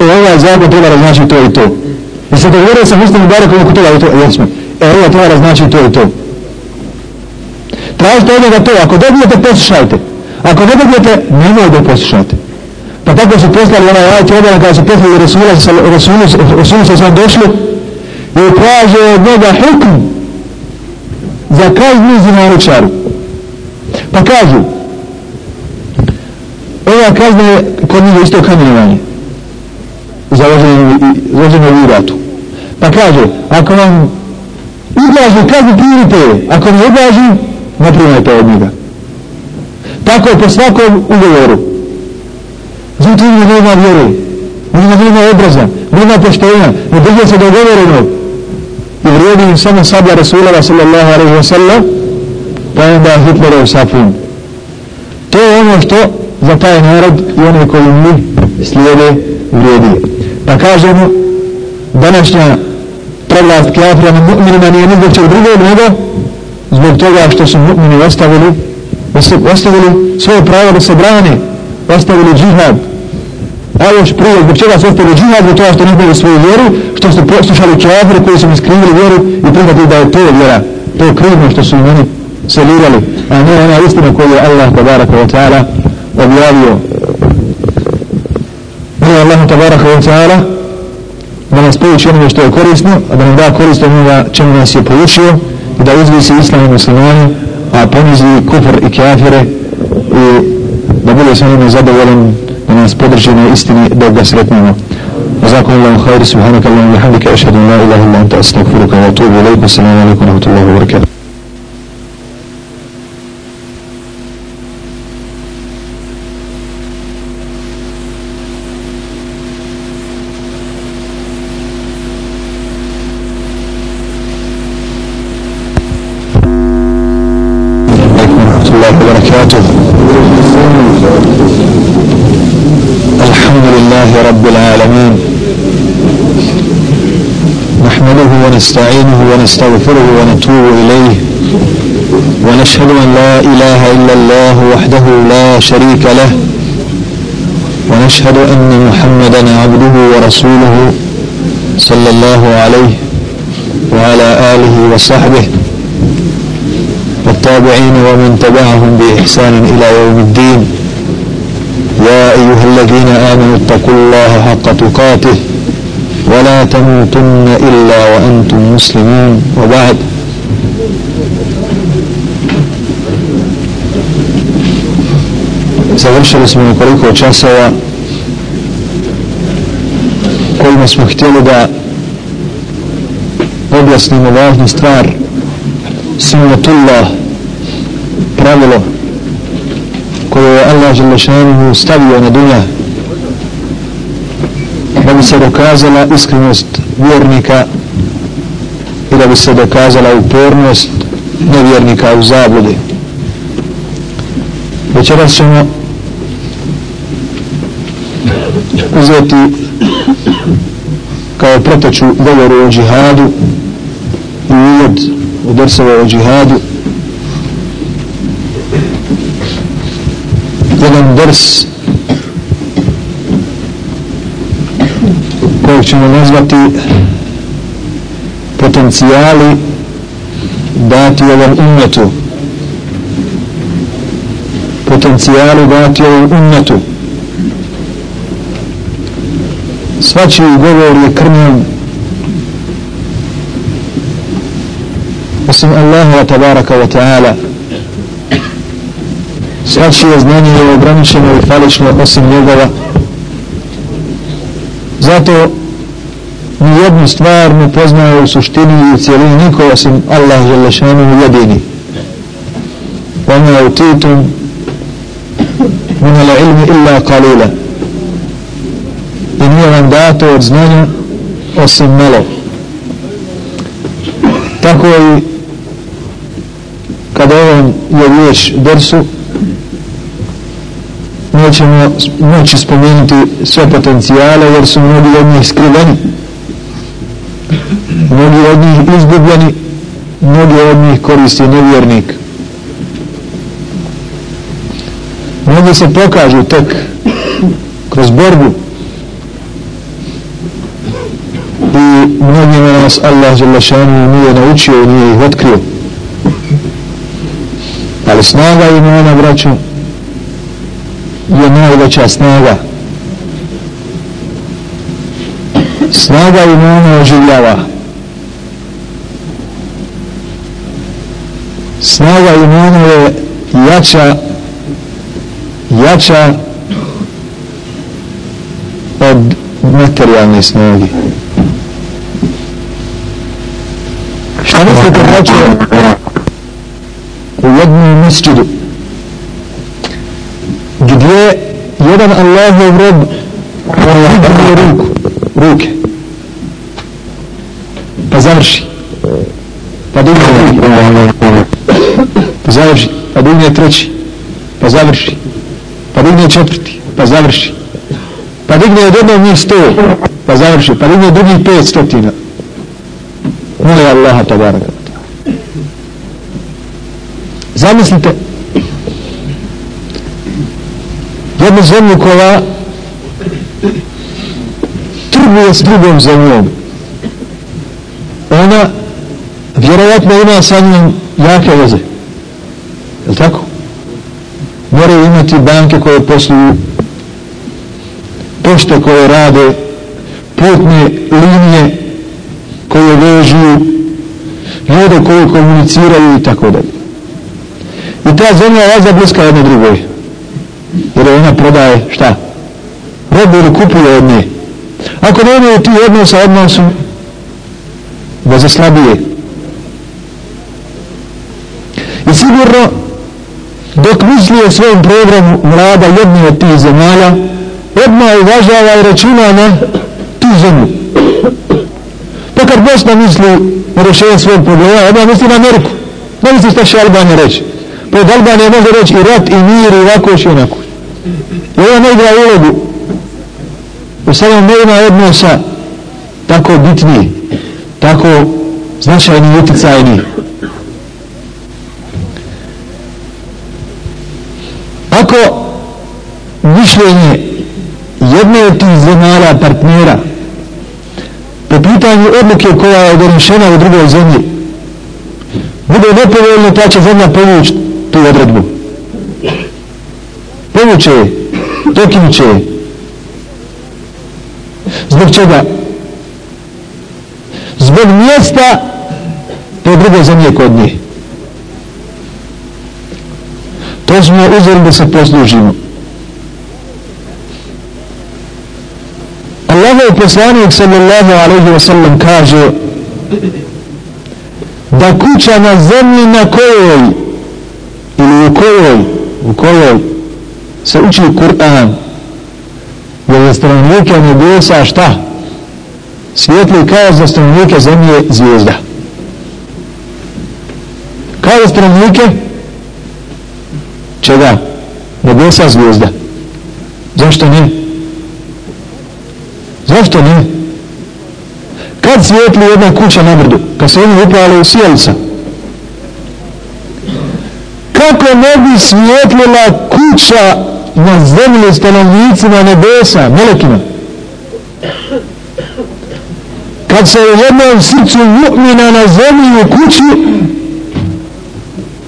e, ovaj zakon treba raznačiti to i to. I se dogovorio sam muslimu barekom oko toga i to, e, jesmo. E, ovaj treba znači to i to. Tražite od njega to, ako dobijete, poslušajte. Ako ne dobijete, nemoj da poslušajte. Pa tako su poslali onaj ajit jedan kada su poslali Rasula, Rasulu, Rasulu sa sam došli i traže od njega hukm za kaznu za naručaru. Pa kažu ova kazna je kod njega isto kamenovanje za vođenje u ratu. Pa kaže, ako vam izlažu kaznu, primite. Ako ne izlažu, ne primajte od njega. Tako je po svakom ugovoru. Zato ima nema vjere, nema nema obraza, nema poštenja, ne drže se dogovoreno. I vrijedi im samo sablja Rasulala sallallahu alaihi wa sallam, pa onda Hitlerov safin. To je ono što za taj narod i one koji mi slijede vrijedi. Pa kažemo, današnja prevlast kafira na mu'minima nije nikog čeg drugog nego zbog toga što su mu'mini ostavili, ostavili svoje pravo da se brane, ostavili džihad, A još prije, zbog čega su ostavili džihad, zbog toga što ne znaju svoju vjeru, što su poslušali kafire koji su mi skrivili vjeru i prihvatili da je to vjera. To je krivno što su oni selirali, a ne ona istina koju je Allah tabaraka wa ta'ala objavio. Molim Allah tabaraka wa ta'ala da nas pouči onome što je korisno, a da nam da korist onoga čemu nas je poučio i da uzvisi islam i muslimani, a ponizi kufr i kjafire i da bude sa njima zadovoljen da nas podrži na istini dok ga sretnemo. جزاكم الله خير سبحانك اللهم وبحمدك اشهد ان لا اله الا انت استغفرك واتوب اليك والسلام عليكم ورحمه الله وبركاته ونستغفره ونتوب إليه ونشهد أن لا إله إلا الله وحده لا شريك له ونشهد أن محمدا عبده ورسوله صلى الله عليه وعلى آله وصحبه والطابعين ومن تبعهم بإحسان إلى يوم الدين. يا أيها الذين آمنوا اتقوا الله حق تقاته ولا تموتن إلا وأنتم مسلمون وبعد završili smo nekoliko časova kojima smo htjeli da objasnimo važnu stvar sunnatullah pravilo koje je Allah Želešanu stavio na dunja bi se dokazala iskrenost vjernika i da bi se dokazala upornost nevjernika u zabludi. Večeras ćemo uzeti kao proteču govoru o džihadu i uvod u drsove o džihadu jedan drs kojeg ćemo nazvati potencijali dati ovom umetu potencijali dati ovom umetu svačiji govor je krnjen. Osim Allaha tabaraka wa ta'ala svačije znanje je ograničeno i falično osim njegova. Zato ni jednu stvar ne poznaje u suštini i u cijelini niko osim Allah želešanu jedini وما أوتيتم من العلم إلا قليلا i nije vam dato od znanja osim malo tako i kada ovom je riječ drsu nećemo moći spomenuti sve potencijale jer su mnogi od njih skriveni mnogi od njih izgubljeni mnogi od njih koristi nevjernik. Mnogi se pokažu tek kroz borbu. I mnogima nas Allah Želešanu nije naučio i nije ih otkrio. Ali snaga ima ona je najveća snaga. Snaga imana oživljava. Snaga imana je jača jača od materijalne snage. Šta mislite braće u jednom misđidu gdje jedan Allahov rob pojavio ruku ruke pa završi pa digne ruke završi pa digne treći pa završi pa digne četvrti pa završi pa digne od jednog njih sto pa završi pa digne drugih pet stotina. Moli Allaha tabaraka zamislite jednu zemlju koja trguje s drugom zemljom ona vjerovatno ima sa njim jake veze je li tako? moraju imati banke koje posluju pošte koje rade putne linije koje vežu ljude koje komuniciraju i tako dalje i ta zemlja je za bliska jedna drugoj jer ona prodaje šta? robu ili kupuje od nje ako ne imaju ti odnosa odnosu da za slabije i sigurno dok u o programu mlada jedne od tih zemalja odmah uvažava i računa na tu zemlju. Pa kad Bosna misli na rješenju svog problema odmah misli na Ameriku. Ne misli šta će Albanija reći. Pod Albanija može reći i rat i mir i ovako i onako. I ona ne igra ulogu u samom nema odnosa tako bitni tako značajni i uticajni ako mišljenje jedne od tih zemalja partnera. Po pitanju odluke koja je donešena u drugoj zemlji bude nepovoljno ta će zemlja povući tu odredbu. Povuće je dokinuće je. Zbog čega? Zbog mjesta te druge zemlje kod njih uzme smo da se poslužimo Allahov poslanik sallallahu alaihi wa sallam kaže da kuća na zemlji na kojoj ili u kojoj u kojoj se uči Kur'an je za stanovnike nebesa šta? Svijetli kao za stanovnike zemlje zvijezda. Kao za stanovnike čega? Nebesa zvijezda. Zašto ne? Zašto ne? Kad svijetli jedna kuća na brdu? Kad se oni upali u sjelica. Kako ne bi svijetlila kuća na zemlji stanovnicima nebesa, melekima? Kad se u jednom srcu mu'mina na zemlji u kući,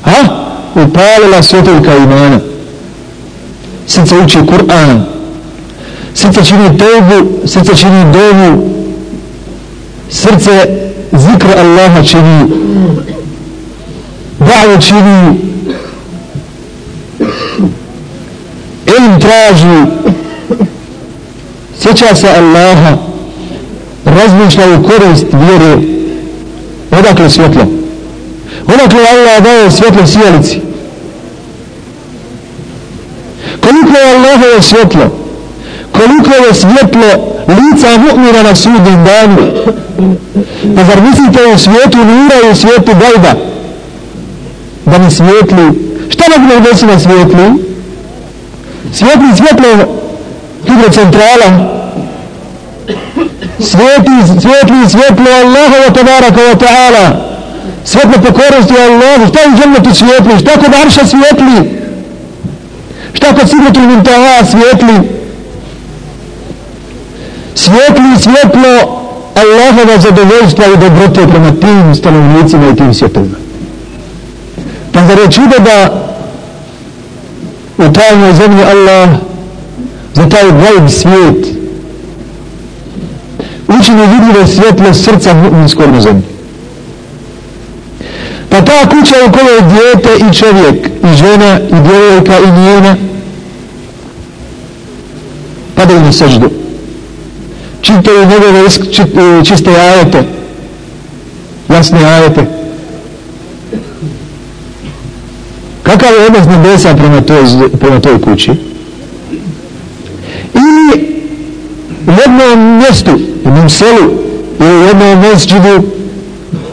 ha? Upalila svjetovka imana. Srce uči Kur'an, srce čini tevbu, srce čini dovu, srce zikra Allaha čini, da'vu čini, ilm traži, sjeća se Allaha, razmišlja u korist vjere, odakle svjetlo? Odakle Allah dao svjetlo sjelici? Koliko je Allahovo svjetlo? koliko je svjetlo lica mu'mira na sudnim danu. Pa zar mislite u svijetu nura i u svijetu gajba? Da mi svijetli. Šta mogu ne desi na svijetli? Svijetli svjetlo hidrocentrala. Svijetli, svijetli svjetlo Allahovo tabaraka wa ta'ala. Svetlo pokorosti Allahu. Šta u džemljetu svijetli? Šta kod Arša svijetli? Šta kod Sidratu Vintaha svijetli? svijetli svjetlo Allahova zadovoljstva i dobrote prema tim stanovnicima i tim svjetovima. Pa zar je čudo da u tajnoj zemlji Allah za taj gajb svijet učini vidljivo svjetlo srca mu'minskog na zemlji. Kuća u kojoj je djete i čovjek i žena i djevojka i njena padaju na seždu. Čitaju njegove e, čiste ajete jasne ajete. Kakav je odnos nebesa prema toj, prema toj kući? Ili u jednom mjestu u jednom selu ili u jednom mjestu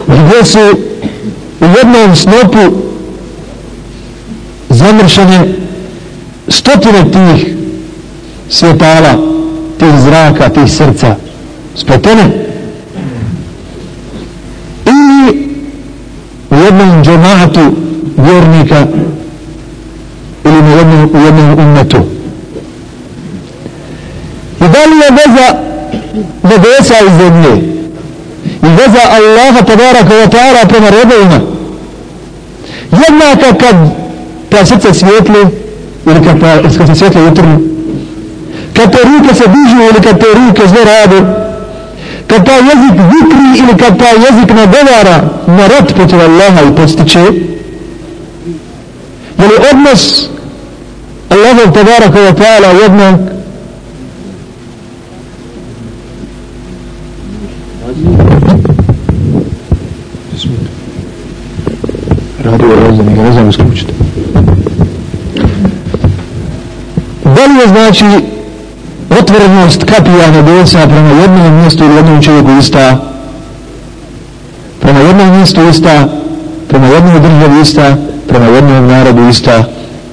gdje su jednom snopu zamršene stotine tih svjetala tih zraka, tih srca spletene. I u jednom džematu vjernika ili u jednom, u jednom umetu i da li je veza nebesa i zemlje? I veza Allaha tabaraka wa ta'ala prema robovima? Jednako kad ta srca svijetle ili kad, ta, kad se svijetle utrnu. Kad te ruke se dižu ili kad te ruke zve rade, kad taj jezik vikri ili kad taj jezik nagovara na rat protiv Allaha i postiče, je li odnos Allahov tabaraka wa ta'ala jednak Radio je ga ne znam isključiti. Da li je znači otvorenost kapija nebesa prema jednom mjestu ili jednom čovjeku ista? Prema jednom mjestu ista, prema jednom državi ista, prema jednom narodu ista,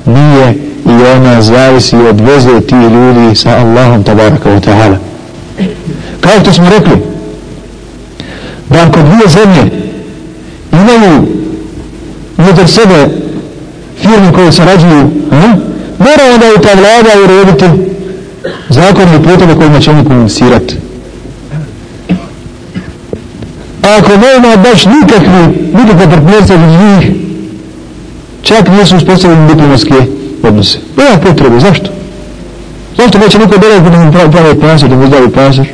nije i ona zavisi od veze ti ljudi sa Allahom tabaraka wa ta'ala. Kao što smo rekli, da ako dvije zemlje unutar sebe firme koje sarađuju, mora onda i ta vlada urediti zakonne putove kojima će oni komunicirati. A ako nema baš nikakve, nikakve partnerstva od njih, čak nisu uspostavljeni diplomatske odnose. Nema potrebe, zašto? Zašto neće niko dolaziti da nam pravi pasir, da mu zdavi pasir?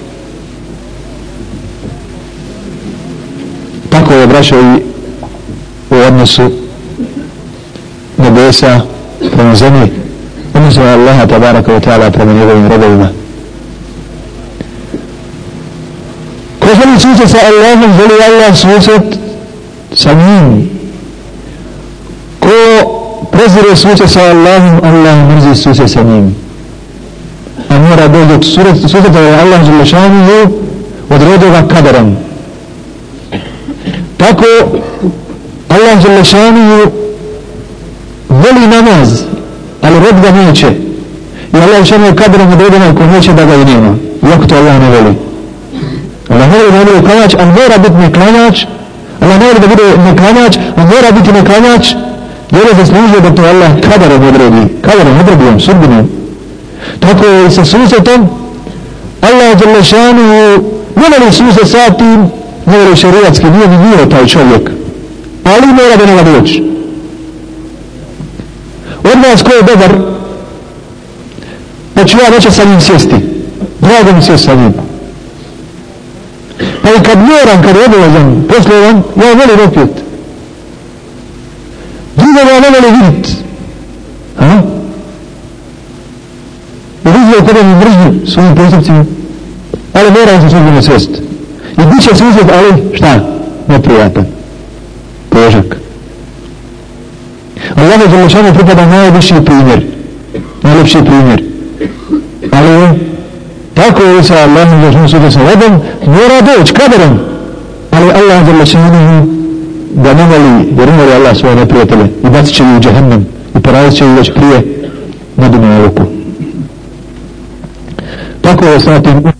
Tako je braćo i u odnosu nebesa prema zemlji, odnosno Allaha tabaraka wa ta'ala prema njegovim robovima. Ko želi susret sa Allahom, želi Allah susret sa njim. Ko prezire susret sa Allahom, Allah mrzi susret sa njim. A mora dođe susret da je Allah želešanu od rodova kaderom. Tako Allah želešanu voli namaz, ali rob ga neće. I Allah želešanu je kaderom odredio ko neće da ga i nema. Iako to Allah ne voli. Allah ne voli da bude klanjač, ali mora biti neklanjač. Allah ne voli da bude neklanjač, ali mora biti neklanjač. Jer je zaslužio da to Allah kaderom odredi. Kaderom odredijom, sudbinom. Tako je i sa susretom. Allah želešanu ne voli susret sa tim ne voli šarijatski, nije ni bio taj čovjek. Ali mora da ne nema doći. Od ko je dobar, pa ću ja neće sa njim sjesti. Drago mi se sa njim. Pa i kad moram, kad je obilazan, poslovan, ja volim opet. Drugo ja ne volim vidit. Ha? Uvidio kada mi mržnju svojim postupcima, ali moram se svojim sjesti. I bit će se uzeti, ali šta? Neprijatan. Allahu Đelešanu pripada najviši primjer. najljepši primjer. Ali je tako je sa Allahom Đelešanu susret sa vodom, mora doći kaderom. Ali Allah Đelešanu da ne voli, jer umori Allah svoje neprijatelje i bacit će ih u džahannam i poradit će ih već prije na dunjaluku. Tako je sa tim